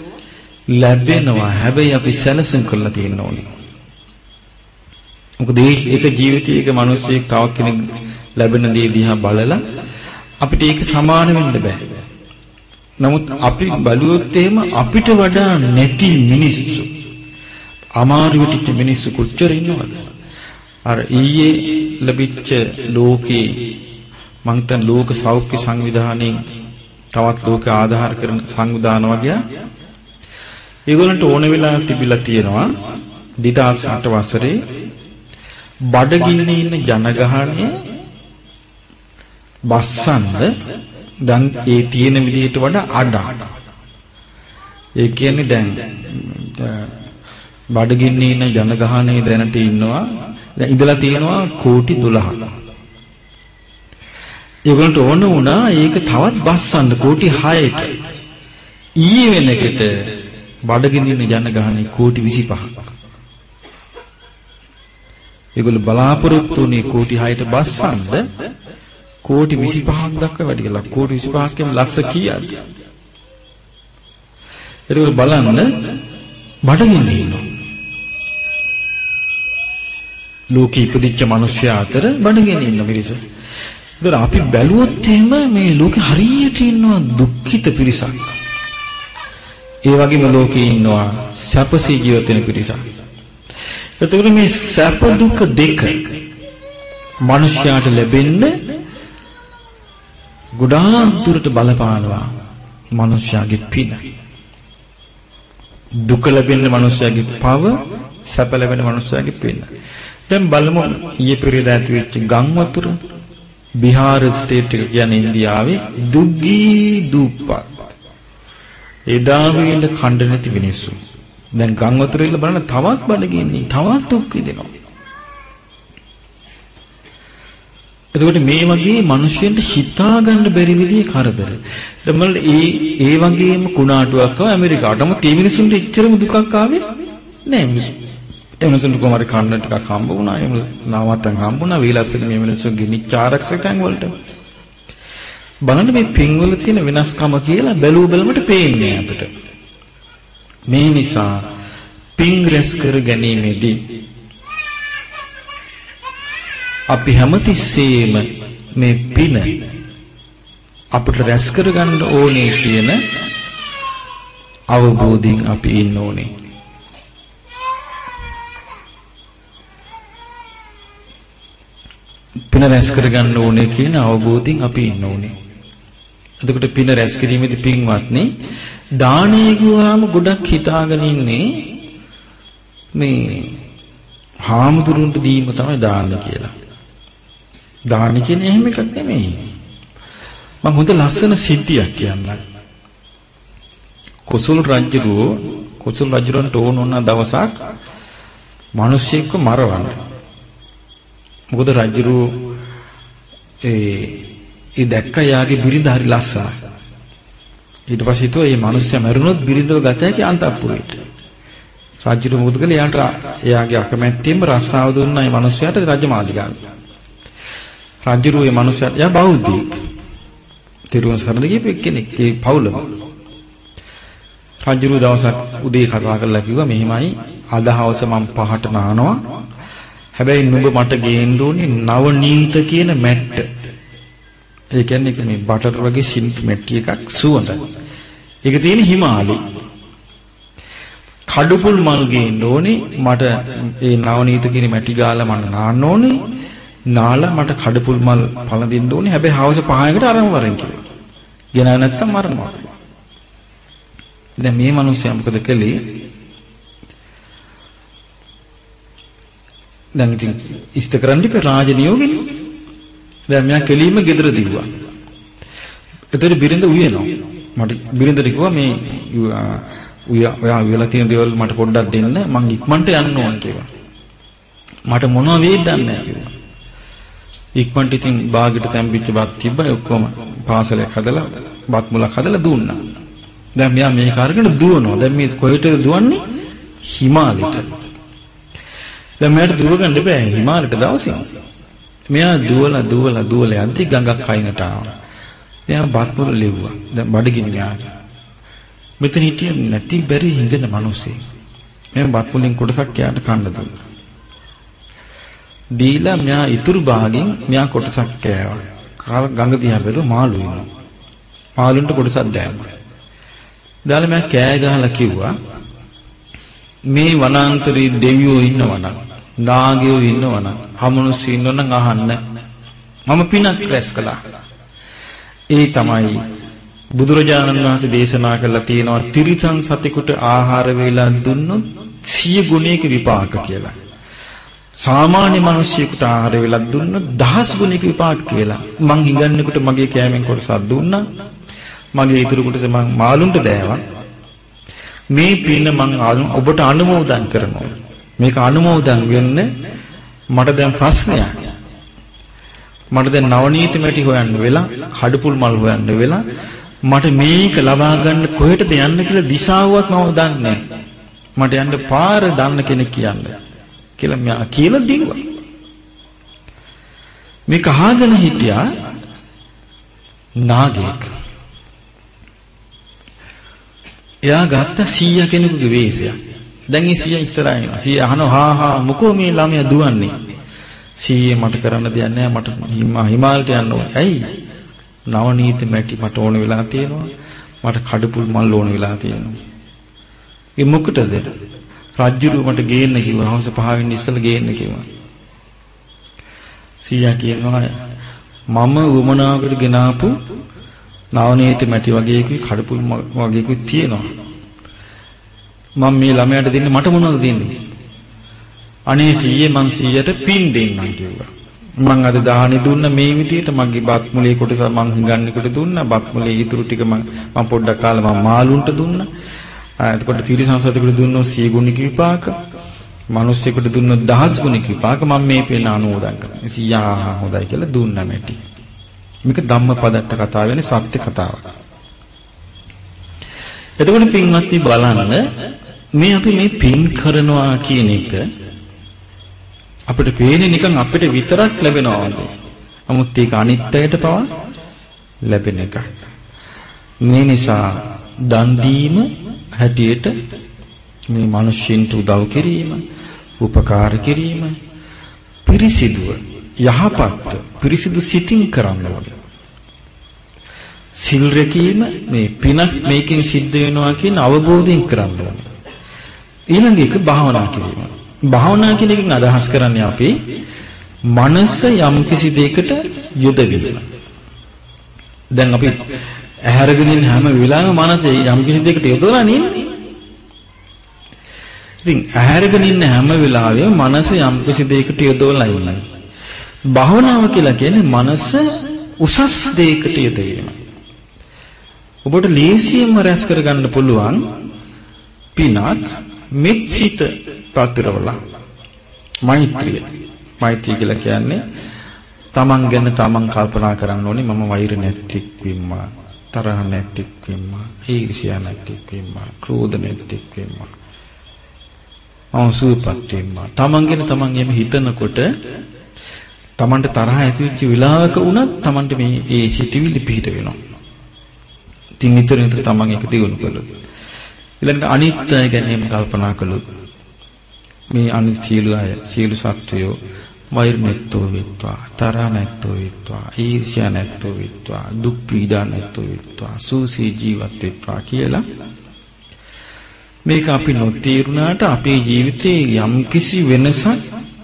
ලැබෙනවා. හැබැයි අපි සැලසුම් කරලා තියෙන්න ඕනේ. මොකද ඒක ජීවිතයක මිනිස්සෙක් තව කෙනෙක් ලැබෙන දේ දිහා බලලා අපිට ඒක සමාන වෙන්න බෑ. නමුත් අපි බලුවොත් එහෙම අපිට වඩා නැති මිනිස්සු අමාරු වෙච්ච මිනිස්සු කොච්චර ඉන්නවද? අර ඊයේ ලැබිච්ච ලෝකේ මං හිතන ලෝක සෞඛ්‍ය සංවිධානයෙන් තවත් ලෝක ආධාර කරන සංවිධාන වගේ ඒගොල්ලන්ට ඕන වෙලා තිබිලා තියෙනවා 2008 වසරේ බඩගින්නේ ඉන්න ජනගහණය බස්සන්ද දැන් ඒ තියෙන විදිහට වඩා අඩ. ඒ කියන්නේ දැන් බඩගින්නේ ඉන්න ජනගහණය දැනට ඉන්නවා දැන් ඉඳලා තියෙනවා කෝටි 12ක්. ඒගොල්ලන්ට ඕන වුණා ඒක තවත් බස්සන්න කෝටි 6ට. ඊයේ වෙනකොට බඩගිනින්න ජනගහණය කෝටි 25ක්. ඒගොල්ලෝ බලාපොරොත්තු වුණේ කෝටි 6ට බස්සන්න කෝටි 25ක් දක්වා වැඩි කළා. කෝටි 25ක් කියන්නේ ලක්ෂ කීයද? ඒක බලන්න බඩගින්නේ ඉන්නවා. ලෝකෙ ඉපදිච්ච මිනිස්සයා අතර බඩගින්නේ ඉන්න මිනිස. ඒතර අපි බැලුවොත් එහෙම මේ ලෝකේ හරියට ඉන්නවා දුක්ඛිත පිරිසක්. ඒ වගේම ලෝකේ ඉන්නවා සැපසී ජීවත් වෙන පිරිසක්. එතකොට මේ සැප දුක දෙක මිනිස්යාට ලැබෙන්න ගොඩාක් දුරට බලපානවා මිනිස්යාගේ පින. දුක ලැබෙන්න මිනිස්යාගේ පව සැප ලැබෙන මිනිස්යාගේ පින. දැන් බලමු ඊයේ පෙරේද ඇති වෙච්ච ගම් වතුර බිහාර ස්ටේට් එක කියන්නේ ඉන්දියාවේ දුගී දුප්පත්. එදා වේල කණ්ඩ නැති මිනිස්සු. දැන් ගම් වතුරේ ඉන්න බලන්න තවත් බඩගින්නේ තවත් දුක් විඳිනවා. එතකොට මේ වගේ මිනිස්සුන්ට හිතා ගන්න බැරි විදිහේ කරදර. දැන් ඒ ඒ වගේම කුණාටුවක් ආව ඇමරිකාවටම තේ මිනිස්සුන්ට ඉච්චරම දුකක් ආවේ නෑ මිනිස්සු. ඒ මිනිස්සුන්ට කොහොම හරි කන්න ටිකක් හම්බ වුණා. ඒ නාවත්තන් හම්බ වුණා. වීලස්සෙන් මේ මිනිස්සු ගිනිච්ච ආරක්ෂකයන් වලට. බලන්න මේ පින්වල තියෙන වෙනස්කම කියලා බැලුව බැලමට පේන්නේ අපිට. මේ නිසා පින් රැස් කර ගැනීමේදී අපි හැමතිස්සෙම මේ පින අපිට රැස් කරගන්න ඕනේ කියන අවබෝධයෙන් අපි ඉන්න ඕනේ. පින රැස් කරගන්න ඕනේ කියන අවබෝධයෙන් අපි ඉන්න ඕනේ. එතකොට පින රැස් කිරීමේදී පින්වත්නි දානය ගියාම ගොඩක් හිතාගෙන ඉන්නේ මේ හාමුදුරුන්ට දීම තමයි දාන්න කියලා. දාන කියන්නේ එහෙම එකක් නෙමෙයි. මම හොඳ ලස්සන සිද්ධියක් කියන්නම්. කුසල් රජුරෝ කුසල් රජුරන්ට ඕන වුණ දවසක් මිනිස්සෙක්ව මරවන්න. මොකද රජුරෝ ඒ ඒ දැක්ක යාගේ බිරිඳ හරි ලස්සනයි. ඊට පස්සේ හිතුවා මේ මිනිස්සයා මරුණොත් බිරිඳව ගත හැකි අන්තපුරයට. රජුරෝ මොකද කළේ? එයාට එයාගේ අකමැත්තෙන්ම රස්සාව දුන්නා මේ මිනිස්සයාට රජමාලිගාවට. රජුරු මේ මනුස්සයාට යා බෞද්ධයෙක්. තිරුවන් සරණ ගියපු කෙනෙක් ඒ පවුලම. රජුරු දවසක් උදේ කතා කරලා කිව්වා මෙහිමයි අද හවස මම පහට නානවා. හැබැයි නුඹ මට ගේන්න ඕනේ නවනීත කියන මැට්ට. ඒ කියන්නේ මේ බටර් වගේ සිල්ක් මැට්ටි එකක් සුවඳ. ඒක තියෙන හිමාලේ. කඩුපුල් මල් ගේන්න ඕනේ මට ඒ නවනීත කියන මැටි ගාලා මම නාන්න ඕනේ. නාලා මට කඩපුල් මල් පළඳින්න ඕනේ. හැබැයි හවස 5කට අරන් වරෙන් කියලා. ගෙනා නැත්තම් මරනවා. දැන් මේ මිනිස්සයා මොකද කළේ? දැන් ඉතින් ඉෂ්ට කරන්න ඉපේ රාජ නියෝගෙනේ. දැන් මෙයා කෙලීම ගෙදර දිව්වා. එතකොට බිරිඳ උයනවා. මට බිරිඳට කිව්වා මේ ඔයා උයලා තියෙන දේවල් මට පොඩ්ඩක් දෙන්න මං ඉක්මනට යන්න ඕන කියලා. මට මොනව වෙයිද දන්නේ නැහැ කිව්වා. ඉක්මනට ඉතින් බාගෙට තැම්පිච්ච බත් තිබ්බා ඔක්කොම පාසලයක් හදලා බත් මුලක් හදලා දුන්නා. දැන් මෙයා මේක අරගෙන දුවනවා. දැන් මේ කොහෙටද දුවන්නේ? හිමාලයට. දැන් මෙයාට දුව ගන්න බෑ හිමාලයට දවසින්. මෙයා දුවලා දුවලා දුවලා යද්දි ගඟක් අයිනට ආවා. මෙයා බත් මුල ලෙව්වා. දැන් බඩගිනි මෙයාට. මෙතන හිටිය නැති බැරි හිඟන මිනිස්සේ. මෙයා බත් මුලින් කොටසක් යාට කන්න දුන්නා. දීලා මෙයා ඉතුරු භාගෙන් මෙයා කොටසක් කෑවා. ගඟ දිහා බැලුවා මාළු ඉන්නවා. මාළුන්ට කොටසක් දැම්මා. දාලා මම කෑ ගහලා කිව්වා මේ වනාන්තරයේ දෙවියෝ ඉන්නවනම් නාගයෝ ඉන්නවනම් අමනුෂ්‍ය ඉන්නවනම් අහන්න. මම පිනක් රැස් කළා. ඒ තමයි බුදුරජාණන් වහන්සේ දේශනා කළා තියෙනවා තිරිසන් සතෙකුට ආහාර වේලා දුන්නොත් සිය ගුණයක විපාක කියලා. සාමාන්‍ය මිනිසියෙකුට ආහාර වේලා දුන්නොත් දහස් ගුණයක විපාක කියලා. මං හිඟන්නේකට මගේ කෑමෙන් කොටසක් දුන්නා. මගේ ඉතුරු කොටස මං මාළුන්ට දෑවා. මේ පින මං ඔබට අනුමෝදන් කරනවා. මේක අනුමෝදන් වෙන්න මට දැන් ප්‍රශ්නයක්. මට දැන් නවනීත මැටි හොයන්න වෙලා, කඩපුල් මල් හොයන්න වෙලා මට මේක ලබා ගන්න කොහෙටද යන්න කියලා දිශාවක් මම දන්නේ මට යන්න පාර දන්න කෙනෙක් කියන්න කියලා මම කියලා දීවා. මේක අහගෙන හිටියා නාගයෙක්. එයා ගත්ත 100 කෙනෙකුගේ වේශයක්. දැන් ඒ 100 ඉස්සරහා එනවා. 100 අහනවා හා හා මොකෝ මේ ළමයා දුවන්නේ? සීයේ මට කරන්න දෙයක් නැහැ මට හිමාලයට යන්න ඕනේ. ඇයි? නවනීත මැටි මට ඕන වෙලා තියෙනවා. මට කඩපුල් මල් ඕන වෙලා තියෙනවා. ඒ මොකටද? රජ්ජුරු මට ගේන්න කිව්වා. හවස 5 වෙනි ඉස්සෙල්ලා ගේන්න කිව්වා. සීයා කියනවා මම වමනාවකට ගෙනාපු නවනීත මැටි වගේකුයි කඩපුල් වගේකුයි තියෙනවා. මම මේ ළමයාට දෙන්නේ මට මොනවද දෙන්නේ? අනේ සීයේ මං සීයට පින් දෙන්නම් කිව්වා. මං අද දාහනේ දුන්න මේ විදියට මගේ බත් මුලේ කොටස මං හංගන්නේකට දුන්නා. බත් මුලේ ඊතුරු ටික මං මං පොඩ්ඩක් කාලා මං මාළුන්ට දුන්නා. එතකොට තිරිසංසතෙකුට දුන්නොත් සිය ගුණික විපාක. මිනිස්සෙකුට දුන්නොත් දහස් ගුණික විපාක මම මේ පින අනුමෝදන් කරනවා. සීයා හොඳයි කියලා දුන්නා මැටි. මේක ධම්මපදට්ට කතාව වෙන්නේ සත්‍ය කතාවක්. එතකොට පින්වත්නි බලන්න මේ අපි මේ පින් කරනවා කියන එක අපිට පේන්නේ නිකන් අපිට විතරක් ලැබෙනවා වගේ. නමුත් ඒක අනිත්‍යයට පවා ලැබෙන එකක්. මේ නිසා දන් දීම හැටියට මේ මිනිස්සුන්ට උදව් කිරීම, උපකාර කිරීම, පිරිසිදුව යහපත් පිරිසිදු සිතින් කරන්න ඕනේ. සිල් රැකීම මේ පිනක් මේකෙන් සිද්ධ වෙනවා කියන අවබෝධයෙන් කරන්න ඕනේ. ඊළඟ එක භාවනා කිරීම. භාවනා කියන එකෙන් අදහස් කරන්නේ අපි මනස යම් කිසි දෙයකට යොදවීම. දැන් අපි ඇහැරගෙන ඉන්න හැම වෙලාවෙම මනස යම් කිසි දෙයකට යොදවලා නින්නේ. ඉතින් ඇහැරගෙන ඉන්න හැම වෙලාවෙම මනස යම් කිසි දෙයකට යොදවලා ඉන්නේ. භාවනාව කියලා කියන්නේ මනස උසස් දෙයකට යොදවීම. ඔබට ලේසියෙන්ම රැස් කරගන්න පුළුවන් පිනක් මෙත් සිත පතරවලා මෛත්‍රිය. මෛත්‍රිය කියලා කියන්නේ තමන් ගැන තමන් කල්පනා කරන්න ඕනේ මම වෛර නැතික් වෙම්මා තරහ නැතික් වෙම්මා ඊර්ෂ්‍යා නැතික් වෙම්මා ක්‍රෝධ නැතික් වෙම්මා අවසුපත් වෙම්මා. තමන් ගැන තමන් යම හිතනකොට තමන්ට තරහ ඇති වෙච්ච වෙලාවක වුණත් තමන්ට මේ ඒ සිතිවිලි පිහිට වෙනවා. ඉතින් නිතර නිතර තමන් ඒක දියුණු කළොත්. ඊළඟට අනිත්‍ය ගැන කල්පනා කළොත් මේ අනිත් සියලු අය සියලු සත්වයෝ වෛර නැත්තෝ විත්වා තරහ නැත්තෝ විත්වා ඊර්ෂ්‍යා නැත්තෝ විත්වා දුක් පීඩා නැත්තෝ විත්වා සූසී ජීවත් වෙත්වා කියලා. මේක අපි නොතේරුණාට අපේ ජීවිතේ යම්කිසි වෙනසක්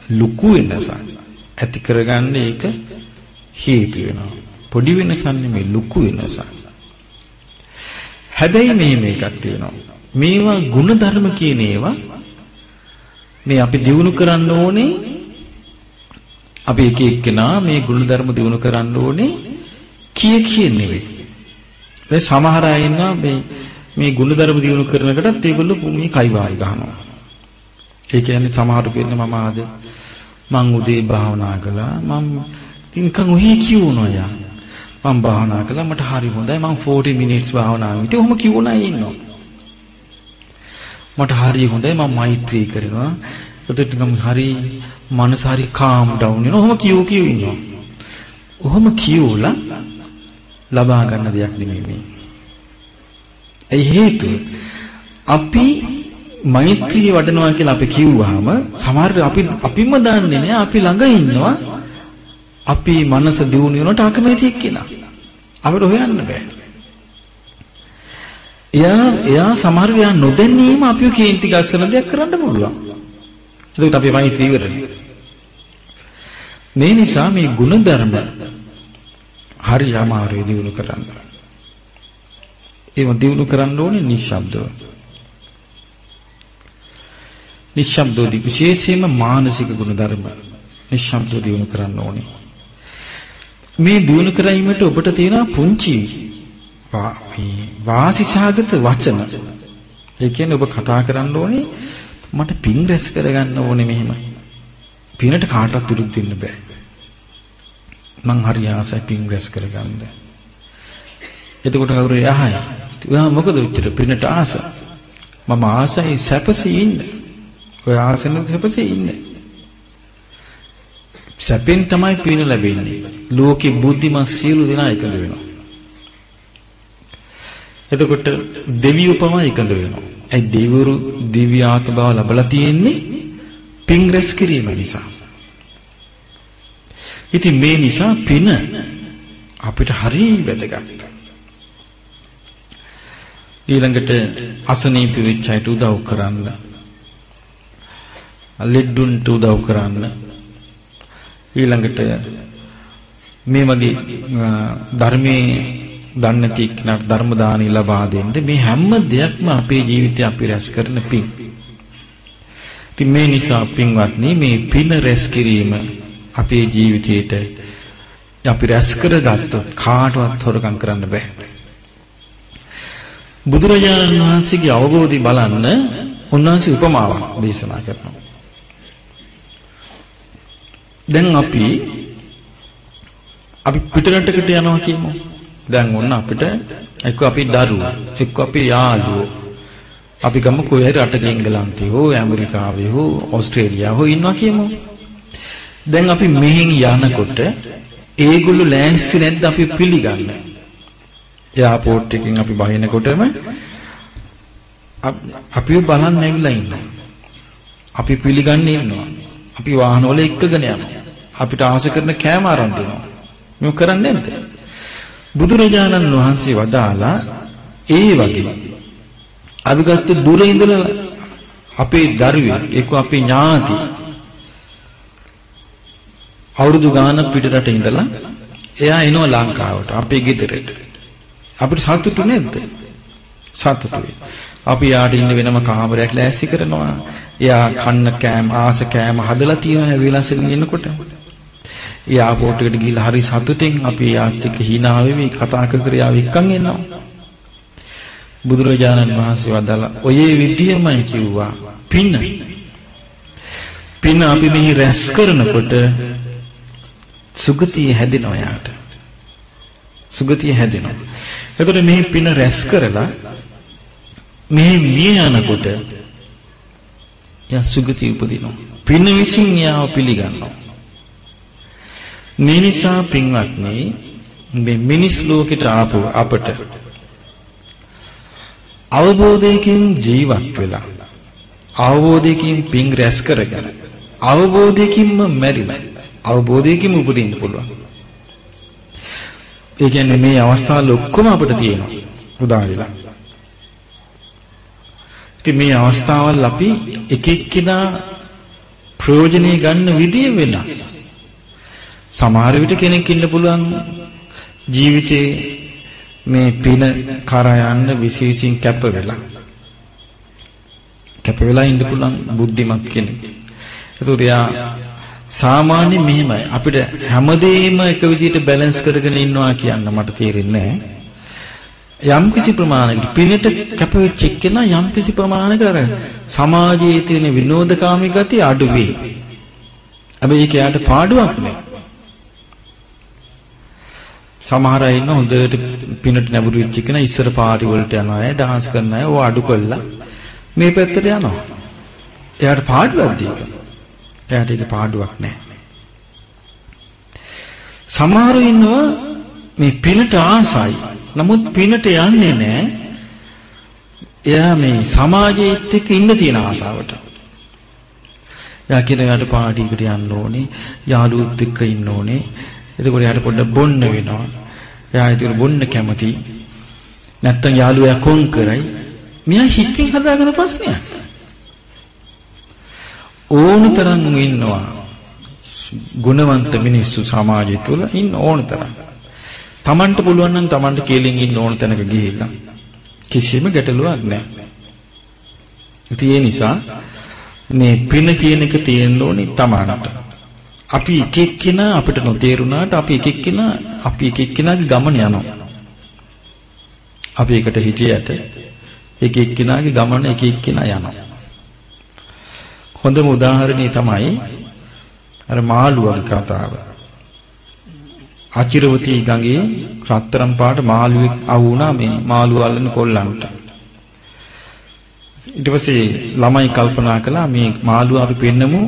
ලুকু වෙනසක් ඇති කරගන්න ඒක හේතු වෙනවා. පොඩි වෙනසක් නෙමෙයි ලুকু වෙනසක්. හැබැයි මේ මේකක් තියෙනවා. මේවා ಗುಣධර්ම කියන ඒවා මේ අපි දිනු කරන්න ඕනේ අපි එක එක්කෙනා මේ ගුණධර්ම දිනු කරන්න ඕනේ කිය කිය නෙවෙයි. දැන් සමහර අය ඉන්නවා මේ මේ ගුණධර්ම දිනු කරනකොටත් ඒගොල්ලෝ මේ කයිවාරි ගහනවා. ඒ කියන්නේ සමහරු කියන්නේ මම ආද මං උදේ භාවනා කළා මම තින්කන් ඔහි කියවනවා යා. මම භාවනා කළා මට හරි හොඳයි මම 40 minutes භාවනා විතර ඔහොම කියවනා ඉන්නවා. මට හරි හොඳයි මම මෛත්‍රී කරනවා. එතකොට නම් හරි මනස හරි calm down වෙනවා. ඔහොම කියව කියව ඉන්නවා. ඔහොම කියවලා ලබා ගන්න දෙයක් නෙමෙයි මේ. ඒ හේතුව අපි මෛත්‍රිය වඩනවා කියලා අපි කිව්වහම සමහර අපි අපිම දන්නේ නැහැ අපි ළඟ ඉන්නවා අපි මනස දියුණු වෙනට අකමැති එක්කෙනා. අපිට හොයන්න බෑ. එයා එයා සමහර වෙලාව නොදැනීම අපිව කේන්ති ගස්සන දෙයක් කරන්න පුළුවන්. ඒකට අපි මෛත්‍රී ඉවරනේ. මේ නිසා මේ ಗುಣධර්ම හරි අමාරුයි දිනු කරන්න. ඒව දිනු කරන්න ඕනේ නිශ්ශබ්දව. නිශ්ශබ්දෝදි විශේෂයෙන්ම මානසික ಗುಣධර්ම නිශ්ශබ්දව දිනු කරන්න ඕනේ. මේ දිනු කරීමට ඔබට තියෙන පුංචි වාසිසහගත වචන. ඒ කියන්නේ ඔබ කතා කරන්න ඕනේ මට පින් රැස් කරගන්න ඕනේ මෙහෙම. පිනට කාටවත් විරුද්ධ වෙන්න බෑ. මං හරි ආසයි පින් රැස් කරගන්න. එතකොට කවුරු යහයි? ඔයා මොකද උත්තර පිනට ආස? මම ආසයි සැපසේ ඉන්න. ඔය ආසන සැපසේ ඉන්න. සැපෙන් තමයි පින ලැබෙන්නේ. ලෝකේ බුද්ධිමත් සියලු දෙනා එකඟ වෙනවා. එතකොට දෙවියෝ පවා එකඟ වෙනවා. ඒ දෙවිවරු දිව්‍ය ආත්ම බව ලැබලා තියෙන්නේ පින් රැස් කිරීම නිසා. ඉතින් මේ නිසා පින අපිට හරි වැදගත්. ඊළඟට අසනීප වෙච්ච අයට උදව් කරන්න. ලෙඩුන්ට උදව් කරන්න. ඊළඟට මේ වගේ ධර්මයේ දන්නේ නැති කෙනාට ධර්ම දානි ලබා දෙන්න මේ හැම දෙයක්ම අපේ ජීවිතේ අපි රැස් කරන පින්. ඉතින් මේ නිසා පින්වත්නි මේ පින රැස් කිරීම අපේ ජීවිතේට අපි රැස් කරගත්තොත් කාටවත් හොරකම් කරන්න බෑ. බුදුරජාණන් වහන්සේගේ අවබෝධය බලන්න උන්වහන්සේ උපමාවක් දේශනා කරනවා. දැන් අපි අපි පිටරටකට යනවා කියමු. දැන් ඔන්න අපිට එක්ක අපි දරුවෝ, එක්ක අපි යාළුවෝ. අපි ගමු කොහේ හරි රටක එංගලන්තේ හෝ ඇමරිකාවේ හෝ ඕස්ට්‍රේලියාව හෝ ඉන්නවා කියමු. දැන් අපි මෙහෙන් යනකොට ඒගොල්ලෝ ලෑස්ති නැද්ද අපි පිළිගන්න? එයාපෝට් එකකින් අපි බහිනකොටම අපිව බලන්න ඇවිල්ලා ඉන්නවා. අපි පිළිගන්නේ ඉන්නවා. අපි වාහනවල එක්කගෙන යනවා. අපිට ආස කරන කෑම අරන් දෙනවා. මේක කරන්නේ නැද්ද? බුදුරජාණන් වහන්සේ වදාලා ඒ වගේ. අපි ගත්ත දුර ඉඳලා අපේ දරුවෙක් එක්ක අපේ ඥාති අවුරුදු ගානක් පිටරට ඉඳලා එයා එනවා ලංකාවට අපේ ගෙදරට. අපිට සතුටු නේද සතුටුයි. අපි යාට ඉන්න වෙනම කාමරයක් ලෑස්ති කරනවා. එයා කන්න කෑම ආස කෑම හදලා තියෙනවා විලාසෙන් ඉන්නකොට. එයාපෝට් එකට ගිහිල්ලා හරි සතුටින් අපි යාත් එක්ක hina වෙවි කතා කර කර යාව එක්කන් එනවා බුදුරජාණන් වහන්සේ වදාලා ඔය විදියමයි කිව්වා පින පින අපි මෙහි රැස් කරනකොට සුගතිය හැදෙනවා යාට. සුගතිය හැදෙනවා. එතකොට මේ පින රැස් කරලා මේ මිය යනකොට යා සුගතිය උපදිනවා. පින විසින් යාව පිළිගන්නවා. මේ නිසා පින්වත්නි මේ මිනිස් ලෝකෙට ආපු අපට අවබෝධයකින් ජීවත් වෙලා අවබෝධයකින් පින් රැස් කරගෙන අවබෝධයකින්ම මැරිලා අවබෝධයකින් උපදින්න පුළුවන්. ඒ කියන්නේ මේ අවස්ථාවල ඔක්කොම අපිට තියෙනවා. උදා වෙලා. ඉතින් මේ අවස්ථාවල් අපි එක එක්කිනා ප්‍රයෝජනෙ ගන්න විදිය වෙනස්. සමහර විට කෙනෙක් ඉන්න පුළුවන් ජීවිතේ මේ පින කරා යන්න විශේෂයෙන් කැප වෙලා. කැප වෙලා ඉන්න පුළුවන් බුද්ධිමත් කෙනෙක්. ඒතකොට යා සාමාන්‍ය මෙහෙමයි අපිට හැමදේම එක විදිහට බැලන්ස් කරගෙන ඉන්නවා කියන්න මට තේරෙන්නේ යම් කිසි ප්‍රමාණයකට පිනට කැපවෙච්ච එක්කෙනා යම් කිසි ප්‍රමාණයකට අර සමාජයේ තියෙන විනෝදකාමී ගතිය අඩු වෙයි. හැබැයි ඒක යාට පාඩුවක් නෑ. සමහර අය ඉන්න හොඳට පිනට නැඹුරු වෙච්ච කෙනා ඉස්සර පාටි වලට යනවා අය ඩාන්ස් කරන අය ඕවා අඩු කළා මේ පැත්තට යනවා. එයාට පාඩුවක්ද ඒක? එයාට ඒක පාඩුවක් නැහැ. සමහරව ඉන්නවා මේ පිනට ආසයි. නමුත් පිනට යන්නේ නැහැ. එයා මේ සමාජයේත් එක්ක ඉන්න තියෙන ආසාවට. එයා කියන යාට පාටියකට යන්න ඕනේ, යාළුවොත් එක්ක ඉන්න ඕනේ. එතකොට යාට පොඩ්ඩක් බොන්න වෙනවා. එයා ඒක බොන්න කැමති. නැත්තම් යාළුවා කොන් කරයි. මෙයා හිතින් හදාගෙන ප්‍රශ්නයක්. ඕන තරම් ඉන්නවා. ගුණවන්ත මිනිස්සු සමාජය තුළ ඉන්න ඕන තරම්. Tamanට පුළුවන් නම් Tamanට කෙලින් ඉන්න ඕන තැනක ගිහිල්ලා කිසිම ගැටලුවක් නැහැ. ඒ නිසා මේ පින කියන එක තියෙන්න ඕනේ Tamanට. අපි එක එක්කෙනා අපිට නොතේරුණාට අපි එක එක්කෙනා අපි එක එක්කෙනාගේ ගමන යනවා. අපි එකට හිටියට එක එක්කෙනාගේ ගමන එක එක්කෙනා යනවා. හොඳම උදාහරණය තමයි අර මාළුවගේ කතාව. අචිරවතී ගඟේ රත්තරන් පාට මාළුවෙක් අහු වුණා මේ මාළුව අල්ලන කොල්ලන්ට. ඊට පස්සේ ළමයි කල්පනා කළා මේ මාළුව අපි පෙන්නමු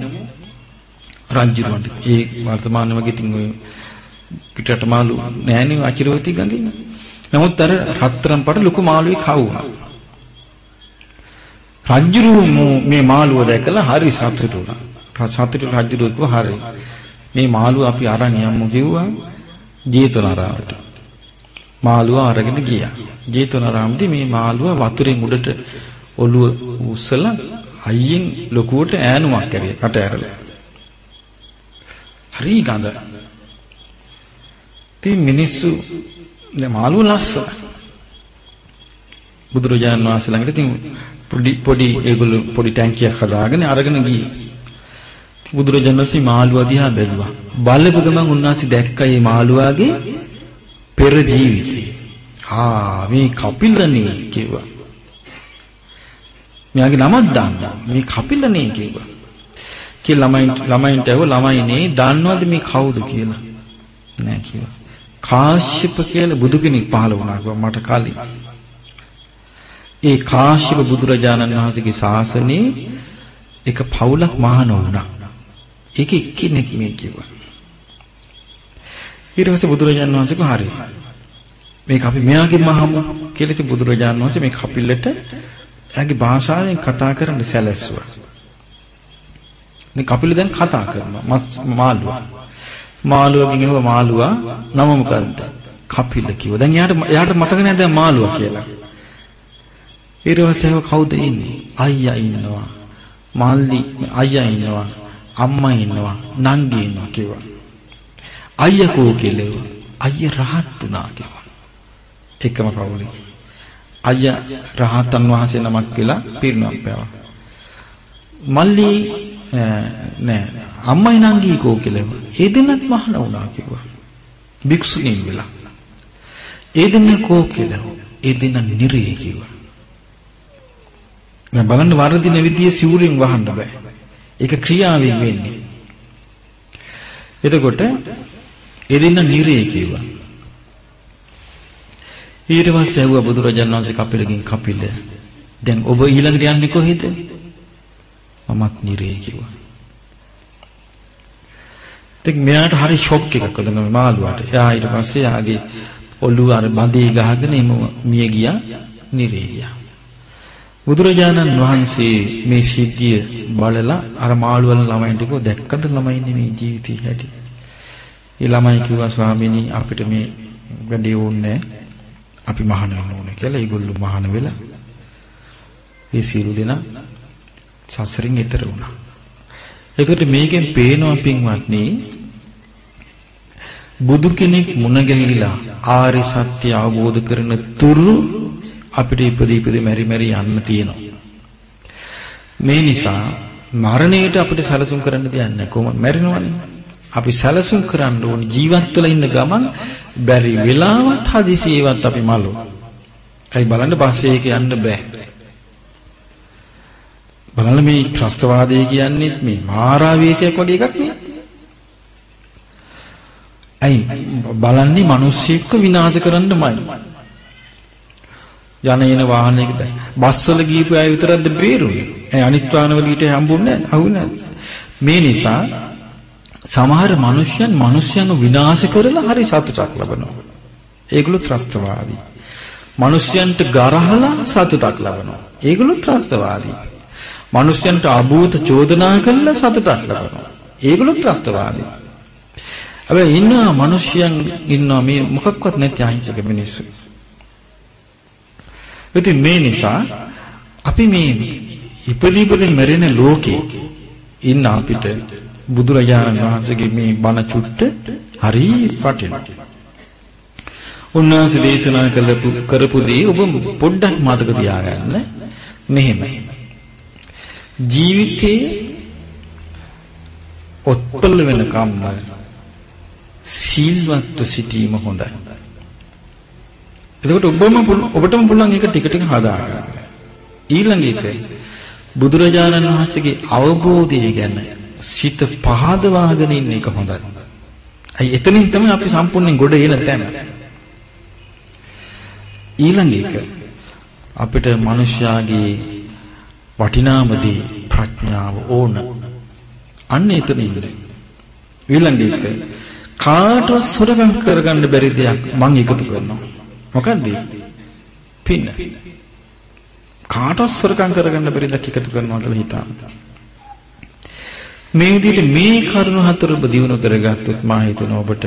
රංජිරුවන්ට. ඒ වර්තමාන වගේ තින් ඔය පිටට මාළු නෑනේ අචිරවතී ගඟේ. නමුත් අර රත්තරන් පාට ලොකු මාළුවෙක් අහු වුණා. රජ්ජුරුව මේ මාළුව දැකලා හරි සතුටු වුණා. සතුටු රජ්ජුරුව කිව්වා හරි. මේ මාළුව අපි අරන් යමු කිව්වා ජේතවනාරාමයට. මාළුව අරගෙන ගියා. ජේතවනාරාමදී මේ මාළුව වතුරෙන් උඩට ඔළුව උස්සලා අයියෙන් ලොකුවට ඈනුමක් කරිය කට ඇරලා. හරි ගඳ. ඉතින් මිනිස්සු දැන් මාළුව ලස්සන. බුදුරජාන් වහන්සේ ළඟට ඉතින් පොඩි පොඩි ඒගොල්ලෝ පොඩි ටැංකියක් හදාගෙන අරගෙන ගියේ. බුදුරජාණන් වහන්සේ මාළුව දිහා බැලුවා. බලපු ගමන් උන්වහන්සේ දැක්කා මේ මාළුවාගේ පෙර ජීවිතේ. ආ මේ කපිලනේ කිව්වා. මෙයාගේ නමක් දාන්න. මේ කපිලනේ කිව්වා. කියලා ළමයි ළමයින්ට ඇහුව ළමයිනේ දන්නවද මේ කවුද කියලා? නෑ කිව්වා. කාශ්‍යප කියලා බුදු කෙනෙක් පහළ වුණා මට කලින්. ඒ කාශ්‍යප බුදුරජාණන් වහන්සේගේ ශාසනයේ එක පවුලක් මහාන වුණා. ඒක එක්කෙනෙක් මේ කිව්වා. ඊට පස්සේ බුදුරජාණන් වහන්සේ කිව්වා හරි. මේක අපි මෙයාගෙන් මහමු කියලා ඉතින් බුදුරජාණන් වහන්සේ මේ කපිල්ලට එයාගේ භාෂාවෙන් කතා කරන්න සැලැස්සුවා. මේ කපිල දැන් කතා කරනවා මස් මාළුවා. මාළුවගෙන් එහුව මාළුවා නම මොකද්ද? කපිල කිව්වා. දැන් එයාට එයාට මතක නැහැ දැන් මාළුවා කියලා. ඊට පස්සේ කවුද ඉන්නේ? අයියා ඉන්නවා. මල්ලි අයියා ඉන්නවා. අම්මා ඉන්නවා. නංගි ඉන්නවා කිව්වා. අයියා කෝ කියලා. අයියා රහත් වුණා කිව්වා. එකම පවුලේ. අයියා රහතන් වහන්සේ නමක් කියලා පිරිනවම් පෑවා. මල්ලි නෑ අම්මයි නංගි කෝ කියලා. ඒ දෙන්නත් මහාන වුණා කිව්වා. භික්ෂුණීන් වෙලා. ඒ දෙන්න කෝ කියලා. ඒ දෙන්න නිරේ කිව්වා. දැන් බලන්න වර්ධින විදිය සිවුරෙන් වහන්න බෑ. ඒක ක්‍රියාවෙන් වෙන්නේ. එතකොට ඒ දෙන්න නිරේ කිව්වා. ඊට පස්සේ ඇහුවා බුදුරජාණන් වහන්සේ කපිලගෙන් කපිල දැන් ඔබ ඊළඟට යන්නේ කොහෙද? මමත් නිරේ කිව්වා. ඉතින් මෙයාට හරි ෂොක් එකක් වුණා මාළුවාට. එයා ඊට පස්සේ යාගේ ඔළුව අර බඳේ ගහගෙන එම මිය ගියා නිරේ ගියා. බුදුරජාණන් වහන්සේ මේ සිද්ධිය බලලා අර මාළුවල ළමයින්ට කිව්වා දැක්කද ළමයින්නේ මේ ජීවිතේ හැටි. ඒ ළමයි කිව්වා ස්වාමීනි අපිට මේ වැඩේ ඕනේ අපි මහාන වෙන්න ඕනේ කියලා. ඒගොල්ලෝ මහාන වෙලා ඒ සියලු දෙනා සසරින් එතර වුණා. ඒකට මේකෙන් පේනවා පින්වත්නි බුදු කෙනෙක් මුණ ගැහිලා ආරි සත්‍ය අවබෝධ කරන තුරු අපිට ඉපදී ඉපදී මෙරි මෙරි යන්න තියෙනවා. මේ නිසා මරණයට අපිට සැලසුම් කරන්න දෙයක් නැහැ. කොහොමද මැරෙනවනේ. අපි සැලසුම් කරන්න ඕනේ ජීවත් වෙලා ඉන්න ගමන් බැරි වෙලාවත් හදිසියෙවත් අපි මලු. ඇයි බලන්න පස්සේ ඒක යන්න බෑ. බලන්න මේ ත්‍රස්තවාදය කියන්නේ මේ මාරාවේශයක් වගේ එකක් නේ. ඇයි බලන්නේ මිනිස්සෙක්ව විනාශ කරන්නමයි. යන එන වාහනයකට බස්වල ගිහපු අය විතරක්ද බේරුනේ. ඒ අනිත් වාහනවල ඊට හම්බුන්නේ නැහැ. අහුන්නේ මේ නිසා සමහර මිනිස්යන් මිනිස්යන්ව විනාශ කරලා හරි සතුටක් ලබනවා. ඒගොල්ලෝ ත්‍රස්තවාදී. මිනිස්යන්ට ගරහලා සතුටක් ලබනවා. ඒගොල්ලෝ ත්‍රස්තවාදී. මිනිස්යන්ට අභූත චෝදනා කළා සතුටක් ලබනවා. ඒගොල්ලෝ ත්‍රස්තවාදී. හැබැයි ඉන්නවා මිනිස්යන් ඉන්නවා මේ මොකක්වත් නැති අහිංසක මිනිස්සු. ඉතින් මේ නිසා අපි මේ ඉපදීපදින් මැරෙන ලෝකේ ඉන්න අපිට බුදුරජාණන් වහන්සේගේ මේ බණ චුට්ට හරි වටිනවා. උන්වහන්සේ දේශනා කළපු කරපු දේ ඔබ පොඩ්ඩක් මතක තියාගන්න. මෙහෙම. ජීවිතේ ඔත්පල වෙන කම්ම සීල්වත්ව සිටීම හොඳයි. එතකොට ඔබම ඔබටම පුළුවන් ඒක ටික ටික හදාගන්න. ඊළඟ එක බුදුරජාණන් වහන්සේගේ අවබෝධය ගැන සිත පහදවාගෙන ඉන්න එක හොඳයි. අයි එතනින් තමයි අපි සම්පූර්ණයෙන් ගොඩ එන තැන. ඊළඟ එක අපිට මිනිස්යාගේ වටිනාමදී ප්‍රඥාව ඕන. අන්න එතන ඉන්න. ඊළඟ එක කාටවත් සොරකම් කරගන්න බැරි දෙයක් මම එකතු කරනවා. මොකද්ද? පින්න. කාටවත් සොරකම් කරගන්න බැරි දක් එකතු කරනවා කියලා හිතන්න. මේ විදිහට මේ කරුණු හතර ඔබ දිනු කරගත්තොත් මා හිතනවා ඔබට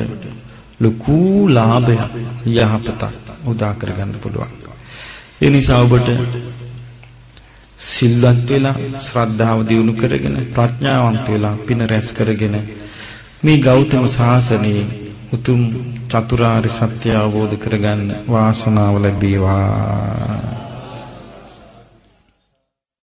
ලොකු ලාභයක් යහපතක් උදා කරගන්න පුළුවන්. ඒ නිසා ඔබට සිල්වත් වෙලා ශ්‍රද්ධාව දියුණු කරගෙන ප්‍රඥාවන්ත වෙලා පින රැස් කරගෙන මේ ගෞතම සාසනයේ උතුම් චතුරාර්ය සත්‍ය අවබෝධ කරගන්න වාසනාව ලැබේවා.